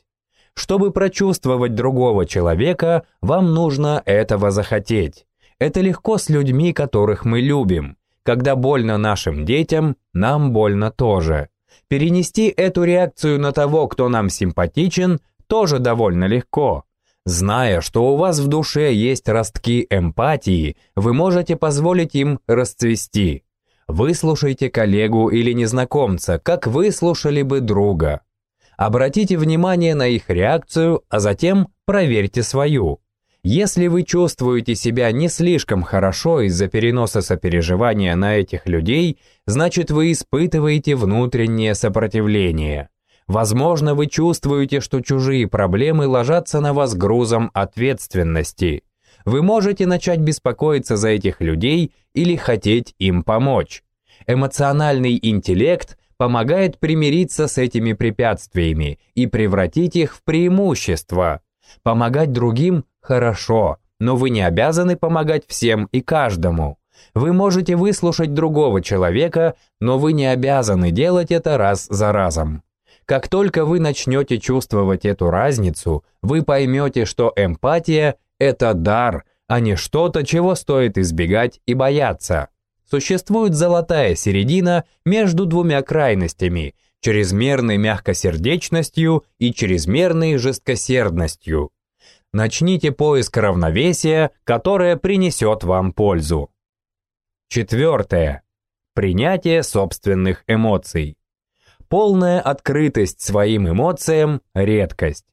[SPEAKER 1] Чтобы прочувствовать другого человека, вам нужно этого захотеть. Это легко с людьми, которых мы любим. Когда больно нашим детям, нам больно тоже. Перенести эту реакцию на того, кто нам симпатичен, тоже довольно легко. Зная, что у вас в душе есть ростки эмпатии, вы можете позволить им расцвести. Выслушайте коллегу или незнакомца, как выслушали бы друга. Обратите внимание на их реакцию, а затем проверьте свою. Если вы чувствуете себя не слишком хорошо из-за переноса сопереживания на этих людей, значит вы испытываете внутреннее сопротивление. Возможно, вы чувствуете, что чужие проблемы ложатся на вас грузом ответственности. Вы можете начать беспокоиться за этих людей или хотеть им помочь. Эмоциональный интеллект помогает примириться с этими препятствиями и превратить их в преимущество. Помогать другим Хорошо, но вы не обязаны помогать всем и каждому. Вы можете выслушать другого человека, но вы не обязаны делать это раз за разом. Как только вы начнете чувствовать эту разницу, вы поймете, что эмпатия – это дар, а не что-то, чего стоит избегать и бояться. Существует золотая середина между двумя крайностями – чрезмерной мягкосердечностью и чрезмерной жесткосердностью. Начните поиск равновесия, которое принесет вам пользу. Четвертое. Принятие собственных эмоций. Полная открытость своим эмоциям – редкость.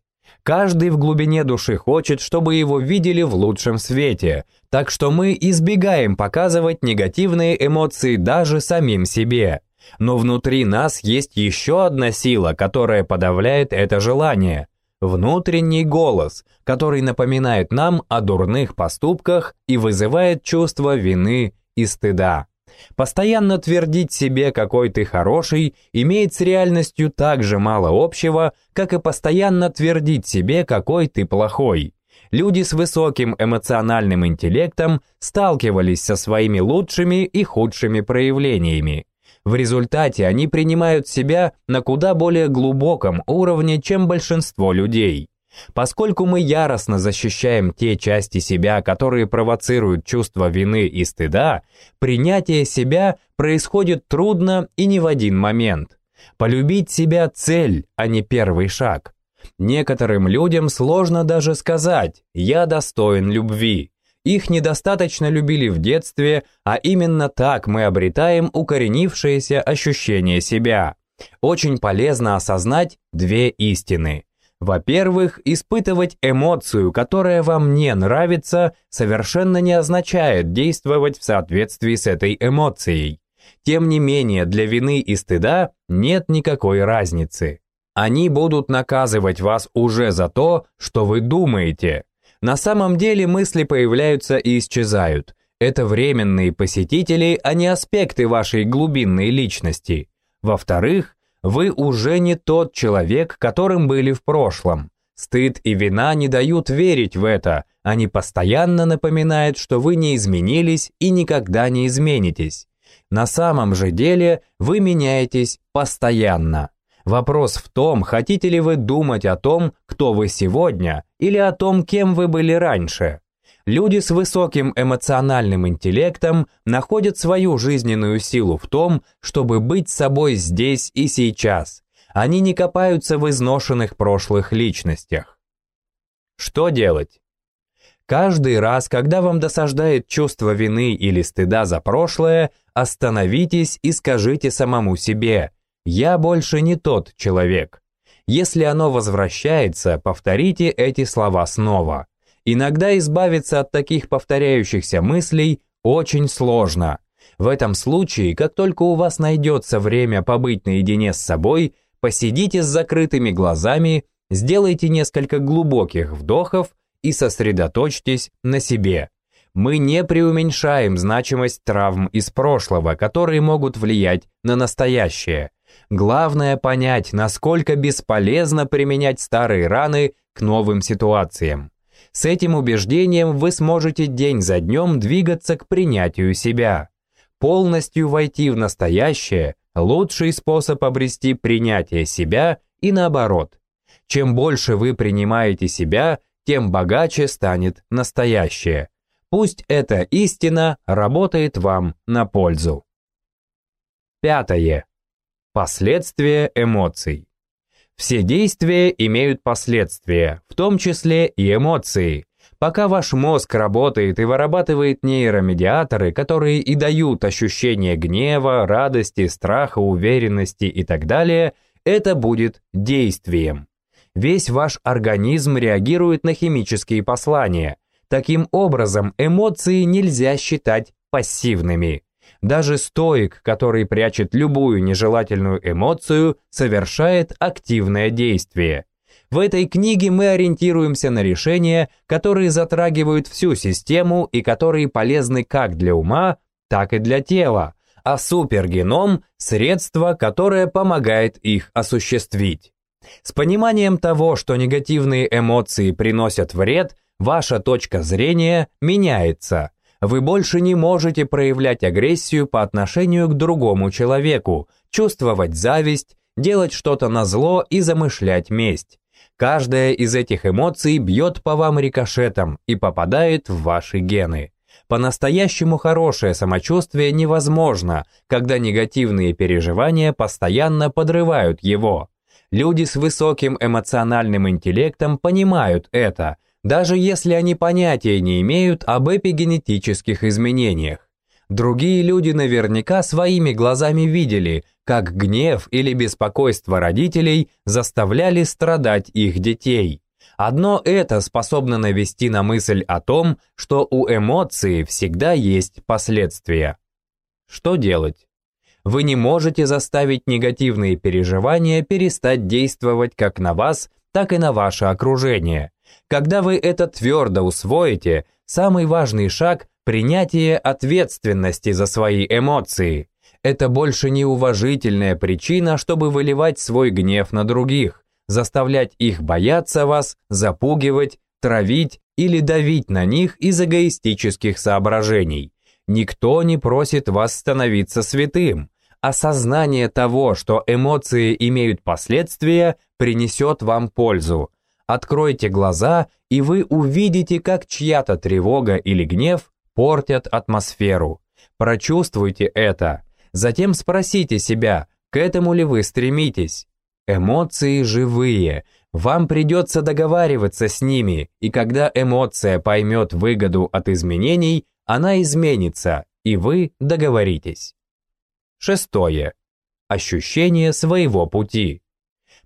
[SPEAKER 1] Каждый в глубине души хочет, чтобы его видели в лучшем свете, так что мы избегаем показывать негативные эмоции даже самим себе. Но внутри нас есть еще одна сила, которая подавляет это желание. Внутренний голос, который напоминает нам о дурных поступках и вызывает чувство вины и стыда. Постоянно твердить себе, какой ты хороший, имеет с реальностью так же мало общего, как и постоянно твердить себе, какой ты плохой. Люди с высоким эмоциональным интеллектом сталкивались со своими лучшими и худшими проявлениями. В результате они принимают себя на куда более глубоком уровне, чем большинство людей. Поскольку мы яростно защищаем те части себя, которые провоцируют чувство вины и стыда, принятие себя происходит трудно и не в один момент. Полюбить себя – цель, а не первый шаг. Некоторым людям сложно даже сказать «я достоин любви». Их недостаточно любили в детстве, а именно так мы обретаем укоренившееся ощущение себя. Очень полезно осознать две истины – во-первых, испытывать эмоцию, которая вам не нравится, совершенно не означает действовать в соответствии с этой эмоцией. Тем не менее, для вины и стыда нет никакой разницы. Они будут наказывать вас уже за то, что вы думаете. На самом деле мысли появляются и исчезают. Это временные посетители, а не аспекты вашей глубинной личности. Во-вторых, вы уже не тот человек, которым были в прошлом. Стыд и вина не дают верить в это, они постоянно напоминают, что вы не изменились и никогда не изменитесь. На самом же деле вы меняетесь постоянно. Вопрос в том, хотите ли вы думать о том, кто вы сегодня, или о том, кем вы были раньше. Люди с высоким эмоциональным интеллектом находят свою жизненную силу в том, чтобы быть собой здесь и сейчас. Они не копаются в изношенных прошлых личностях. Что делать? Каждый раз, когда вам досаждает чувство вины или стыда за прошлое, остановитесь и скажите самому себе «Я больше не тот человек». Если оно возвращается, повторите эти слова снова. Иногда избавиться от таких повторяющихся мыслей очень сложно. В этом случае, как только у вас найдется время побыть наедине с собой, посидите с закрытыми глазами, сделайте несколько глубоких вдохов и сосредоточьтесь на себе. Мы не преуменьшаем значимость травм из прошлого, которые могут влиять на настоящее. Главное понять, насколько бесполезно применять старые раны к новым ситуациям. С этим убеждением вы сможете день за днем двигаться к принятию себя. Полностью войти в настоящее – лучший способ обрести принятие себя и наоборот. Чем больше вы принимаете себя, тем богаче станет настоящее. Пусть эта истина работает вам на пользу. Пятое. Последствия эмоций. Все действия имеют последствия, в том числе и эмоции. Пока ваш мозг работает и вырабатывает нейромедиаторы, которые и дают ощущение гнева, радости, страха, уверенности и так далее, это будет действием. Весь ваш организм реагирует на химические послания. Таким образом, эмоции нельзя считать пассивными. Даже стоик, который прячет любую нежелательную эмоцию, совершает активное действие. В этой книге мы ориентируемся на решения, которые затрагивают всю систему и которые полезны как для ума, так и для тела, а супергеном – средство, которое помогает их осуществить. С пониманием того, что негативные эмоции приносят вред, ваша точка зрения меняется – вы больше не можете проявлять агрессию по отношению к другому человеку, чувствовать зависть, делать что-то на зло и замышлять месть. Каждая из этих эмоций бьет по вам рикошетом и попадает в ваши гены. По-настоящему хорошее самочувствие невозможно, когда негативные переживания постоянно подрывают его. Люди с высоким эмоциональным интеллектом понимают это – даже если они понятия не имеют об эпигенетических изменениях. Другие люди наверняка своими глазами видели, как гнев или беспокойство родителей заставляли страдать их детей. Одно это способно навести на мысль о том, что у эмоции всегда есть последствия. Что делать? Вы не можете заставить негативные переживания перестать действовать как на вас, так и на ваше окружение. Когда вы это твердо усвоите, самый важный шаг – принятие ответственности за свои эмоции. Это больше не уважительная причина, чтобы выливать свой гнев на других, заставлять их бояться вас, запугивать, травить или давить на них из эгоистических соображений. Никто не просит вас становиться святым. Осознание того, что эмоции имеют последствия, принесет вам пользу. Откройте глаза, и вы увидите, как чья-то тревога или гнев портят атмосферу. Прочувствуйте это. Затем спросите себя, к этому ли вы стремитесь. Эмоции живые. Вам придется договариваться с ними, и когда эмоция поймет выгоду от изменений, она изменится, и вы договоритесь. Шестое. Ощущение своего пути.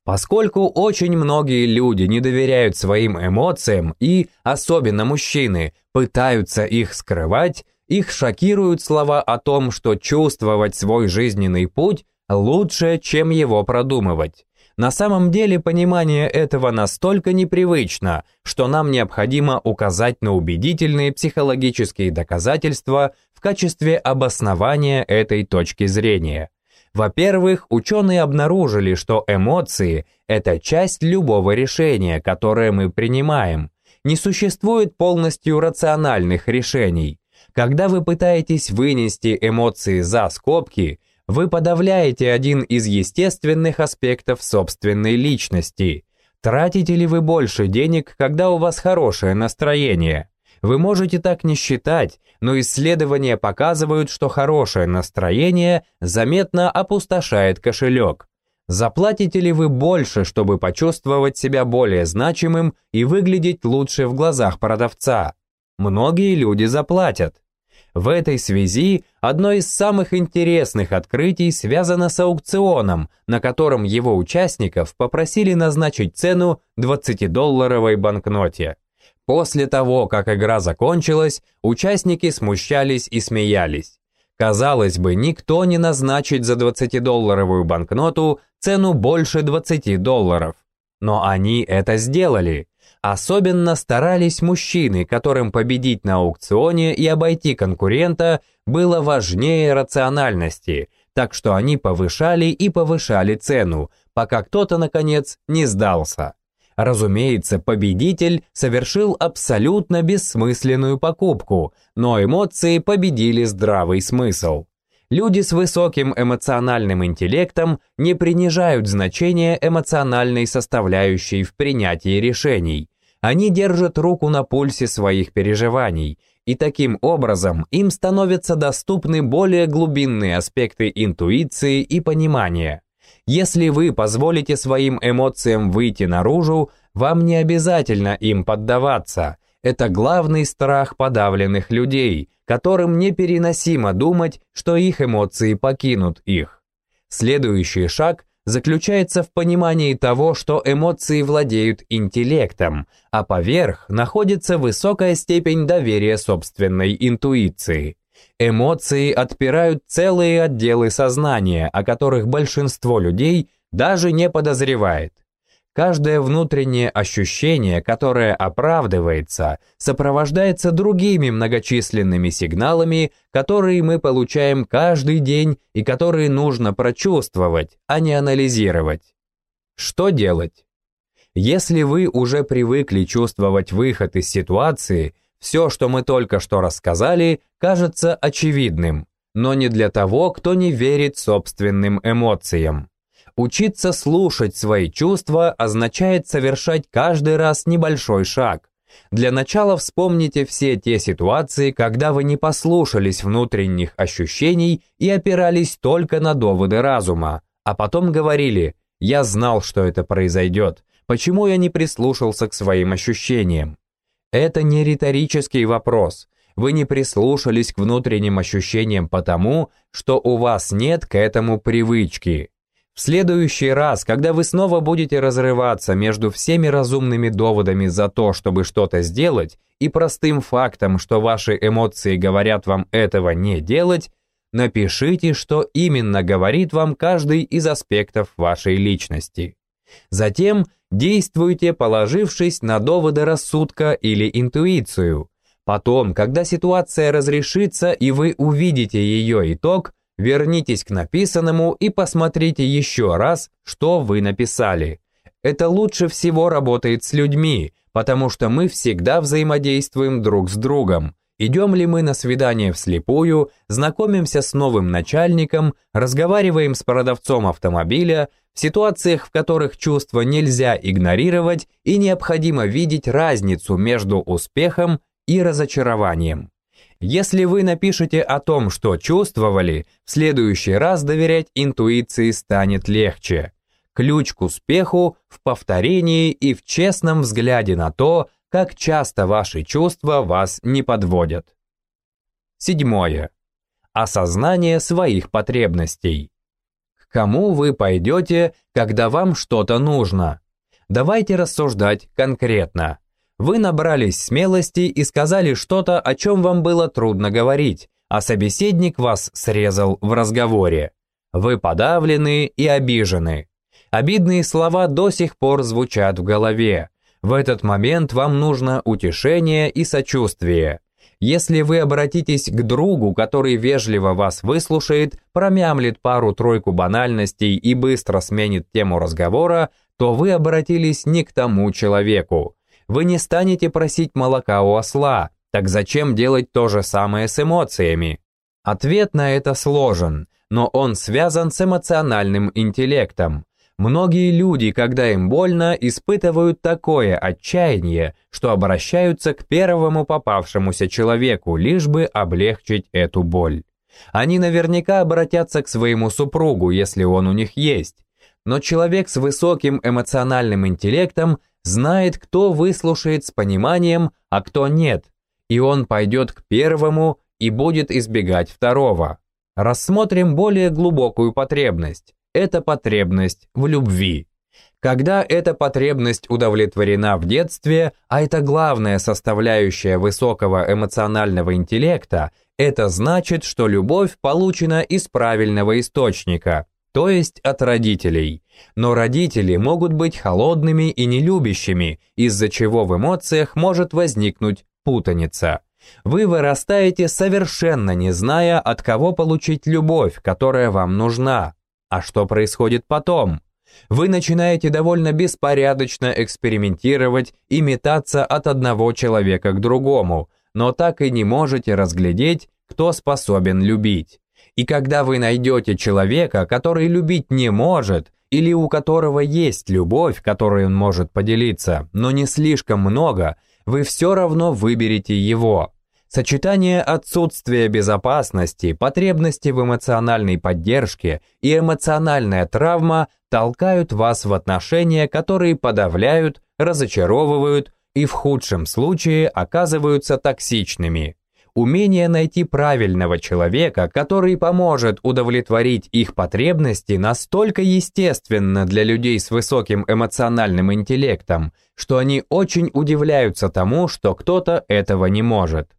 [SPEAKER 1] Поскольку очень многие люди не доверяют своим эмоциям и, особенно мужчины, пытаются их скрывать, их шокируют слова о том, что чувствовать свой жизненный путь лучше, чем его продумывать. На самом деле понимание этого настолько непривычно, что нам необходимо указать на убедительные психологические доказательства в качестве обоснования этой точки зрения. Во-первых, ученые обнаружили, что эмоции – это часть любого решения, которое мы принимаем. Не существует полностью рациональных решений. Когда вы пытаетесь вынести эмоции за скобки – вы подавляете один из естественных аспектов собственной личности. Тратите ли вы больше денег, когда у вас хорошее настроение? Вы можете так не считать, но исследования показывают, что хорошее настроение заметно опустошает кошелек. Заплатите ли вы больше, чтобы почувствовать себя более значимым и выглядеть лучше в глазах продавца? Многие люди заплатят. В этой связи одно из самых интересных открытий связано с аукционом, на котором его участников попросили назначить цену 20-долларовой банкноте. После того, как игра закончилась, участники смущались и смеялись. Казалось бы, никто не назначит за 20-долларовую банкноту цену больше 20 долларов. Но они это сделали. Особенно старались мужчины, которым победить на аукционе и обойти конкурента было важнее рациональности, так что они повышали и повышали цену, пока кто-то, наконец, не сдался. Разумеется, победитель совершил абсолютно бессмысленную покупку, но эмоции победили здравый смысл. Люди с высоким эмоциональным интеллектом не принижают значение эмоциональной составляющей в принятии решений, они держат руку на пульсе своих переживаний, и таким образом им становятся доступны более глубинные аспекты интуиции и понимания. Если вы позволите своим эмоциям выйти наружу, вам не обязательно им поддаваться. Это главный страх подавленных людей, которым непереносимо думать, что их эмоции покинут их. Следующий шаг заключается в понимании того, что эмоции владеют интеллектом, а поверх находится высокая степень доверия собственной интуиции. Эмоции отпирают целые отделы сознания, о которых большинство людей даже не подозревает. Каждое внутреннее ощущение, которое оправдывается, сопровождается другими многочисленными сигналами, которые мы получаем каждый день и которые нужно прочувствовать, а не анализировать. Что делать? Если вы уже привыкли чувствовать выход из ситуации, все, что мы только что рассказали, кажется очевидным, но не для того, кто не верит собственным эмоциям. Учиться слушать свои чувства означает совершать каждый раз небольшой шаг. Для начала вспомните все те ситуации, когда вы не послушались внутренних ощущений и опирались только на доводы разума, а потом говорили «я знал, что это произойдет, почему я не прислушался к своим ощущениям?» Это не риторический вопрос, Вы не прислушались к внутренним ощущениям потому, что у вас нет к этому привычки. В следующий раз, когда вы снова будете разрываться между всеми разумными доводами за то, чтобы что-то сделать, и простым фактом, что ваши эмоции говорят вам этого не делать, напишите, что именно говорит вам каждый из аспектов вашей личности. Затем действуйте, положившись на доводы рассудка или интуицию. Потом, когда ситуация разрешится и вы увидите ее итог, вернитесь к написанному и посмотрите еще раз, что вы написали. Это лучше всего работает с людьми, потому что мы всегда взаимодействуем друг с другом. Идем ли мы на свидание вслепую, знакомимся с новым начальником, разговариваем с продавцом автомобиля, в ситуациях, в которых чувства нельзя игнорировать и необходимо видеть разницу между успехом и разочарованием. Если вы напишете о том, что чувствовали, в следующий раз доверять интуиции станет легче. Ключ к успеху в повторении и в честном взгляде на то, как часто ваши чувства вас не подводят. Седьмое. Осознание своих потребностей. К кому вы пойдете, когда вам что-то нужно? Давайте рассуждать конкретно. Вы набрались смелости и сказали что-то, о чем вам было трудно говорить, а собеседник вас срезал в разговоре. Вы подавлены и обижены. Обидные слова до сих пор звучат в голове. В этот момент вам нужно утешение и сочувствие. Если вы обратитесь к другу, который вежливо вас выслушает, промямлит пару-тройку банальностей и быстро сменит тему разговора, то вы обратились не к тому человеку. Вы не станете просить молока у осла, так зачем делать то же самое с эмоциями? Ответ на это сложен, но он связан с эмоциональным интеллектом. Многие люди, когда им больно, испытывают такое отчаяние, что обращаются к первому попавшемуся человеку, лишь бы облегчить эту боль. Они наверняка обратятся к своему супругу, если он у них есть. Но человек с высоким эмоциональным интеллектом знает, кто выслушает с пониманием, а кто нет, и он пойдет к первому и будет избегать второго. Рассмотрим более глубокую потребность это потребность в любви. Когда эта потребность удовлетворена в детстве, а это главная составляющая высокого эмоционального интеллекта, это значит, что любовь получена из правильного источника, то есть от родителей. Но родители могут быть холодными и нелюбящими, из-за чего в эмоциях может возникнуть путаница. Вы вырастаете совершенно не зная, от кого получить любовь, которая вам нужна, а что происходит потом? Вы начинаете довольно беспорядочно экспериментировать и метаться от одного человека к другому, но так и не можете разглядеть, кто способен любить. И когда вы найдете человека, который любить не может, или у которого есть любовь, которой он может поделиться, но не слишком много, вы все равно выберете его. Сочетание отсутствия безопасности, потребности в эмоциональной поддержке и эмоциональная травма толкают вас в отношения, которые подавляют, разочаровывают и в худшем случае оказываются токсичными. Умение найти правильного человека, который поможет удовлетворить их потребности, настолько естественно для людей с высоким эмоциональным интеллектом, что они очень удивляются тому, что кто-то этого не может.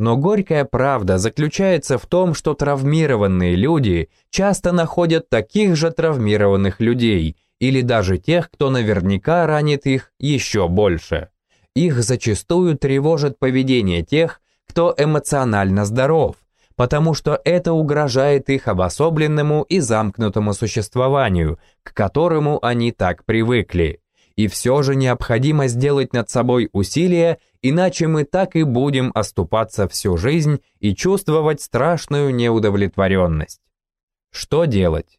[SPEAKER 1] Но горькая правда заключается в том, что травмированные люди часто находят таких же травмированных людей, или даже тех, кто наверняка ранит их еще больше. Их зачастую тревожит поведение тех, кто эмоционально здоров, потому что это угрожает их обособленному и замкнутому существованию, к которому они так привыкли. И все же необходимо сделать над собой усилие иначе мы так и будем оступаться всю жизнь и чувствовать страшную неудовлетворенность. Что делать?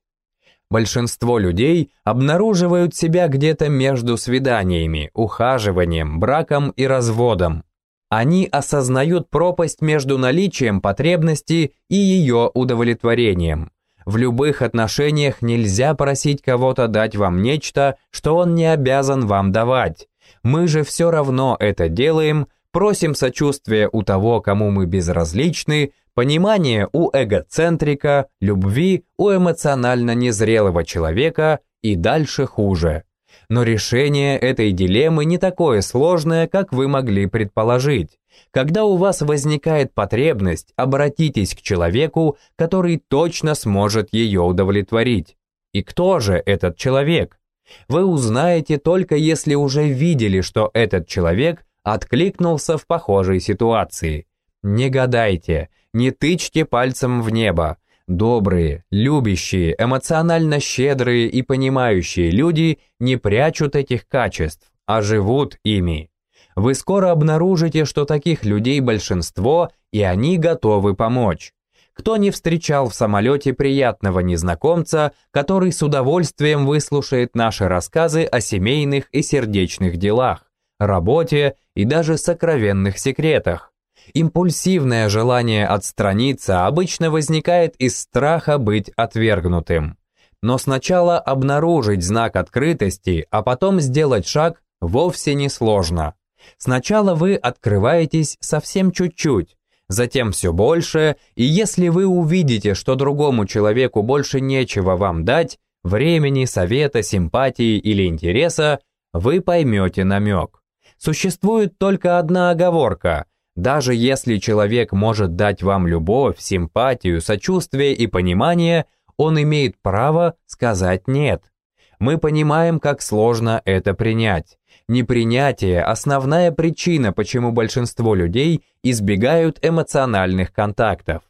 [SPEAKER 1] Большинство людей обнаруживают себя где-то между свиданиями, ухаживанием, браком и разводом. Они осознают пропасть между наличием потребности и ее удовлетворением. В любых отношениях нельзя просить кого-то дать вам нечто, что он не обязан вам давать. Мы же все равно это делаем, Просим сочувствия у того, кому мы безразличны, понимания у эгоцентрика, любви у эмоционально незрелого человека и дальше хуже. Но решение этой дилеммы не такое сложное, как вы могли предположить. Когда у вас возникает потребность, обратитесь к человеку, который точно сможет ее удовлетворить. И кто же этот человек? Вы узнаете только если уже видели, что этот человек откликнулся в похожей ситуации. Не гадайте, не тычьте пальцем в небо. Добрые, любящие, эмоционально щедрые и понимающие люди не прячут этих качеств, а живут ими. Вы скоро обнаружите, что таких людей большинство, и они готовы помочь. Кто не встречал в самолете приятного незнакомца, который с удовольствием выслушает наши рассказы о семейных и сердечных делах, работе и даже сокровенных секретах? Импульсивное желание отстраниться обычно возникает из страха быть отвергнутым. Но сначала обнаружить знак открытости, а потом сделать шаг вовсе не сложно. Сначала вы открываетесь совсем чуть-чуть, затем все больше, и если вы увидите, что другому человеку больше нечего вам дать, времени, совета, симпатии или интереса, вы поймете намек. Существует только одна оговорка. Даже если человек может дать вам любовь, симпатию, сочувствие и понимание, он имеет право сказать «нет». Мы понимаем, как сложно это принять. Непринятие – основная причина, почему большинство людей избегают эмоциональных контактов.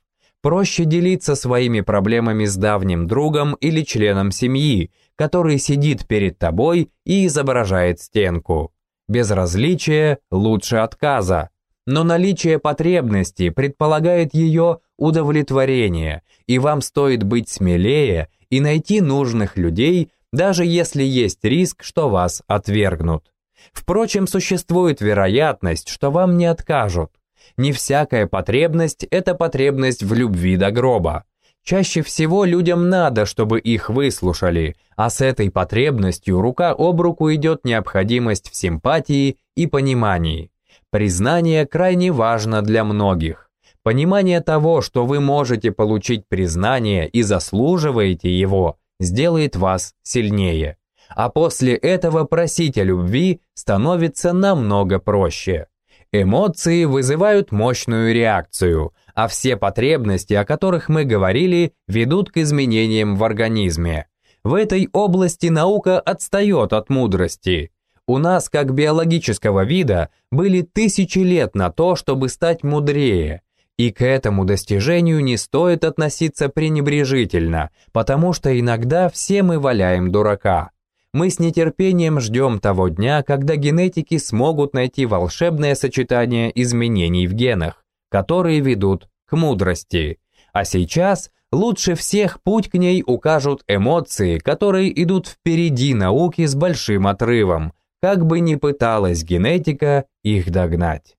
[SPEAKER 1] Проще делиться своими проблемами с давним другом или членом семьи, который сидит перед тобой и изображает стенку. Безразличие лучше отказа. Но наличие потребности предполагает ее удовлетворение, и вам стоит быть смелее и найти нужных людей, даже если есть риск, что вас отвергнут. Впрочем, существует вероятность, что вам не откажут. Не всякая потребность – это потребность в любви до гроба. Чаще всего людям надо, чтобы их выслушали, а с этой потребностью рука об руку идет необходимость в симпатии и понимании. Признание крайне важно для многих. Понимание того, что вы можете получить признание и заслуживаете его, сделает вас сильнее а после этого просить о любви становится намного проще. Эмоции вызывают мощную реакцию, а все потребности, о которых мы говорили, ведут к изменениям в организме. В этой области наука отстает от мудрости. У нас, как биологического вида, были тысячи лет на то, чтобы стать мудрее, и к этому достижению не стоит относиться пренебрежительно, потому что иногда все мы валяем дурака мы с нетерпением ждем того дня, когда генетики смогут найти волшебное сочетание изменений в генах, которые ведут к мудрости. А сейчас лучше всех путь к ней укажут эмоции, которые идут впереди науки с большим отрывом, как бы ни пыталась генетика их догнать.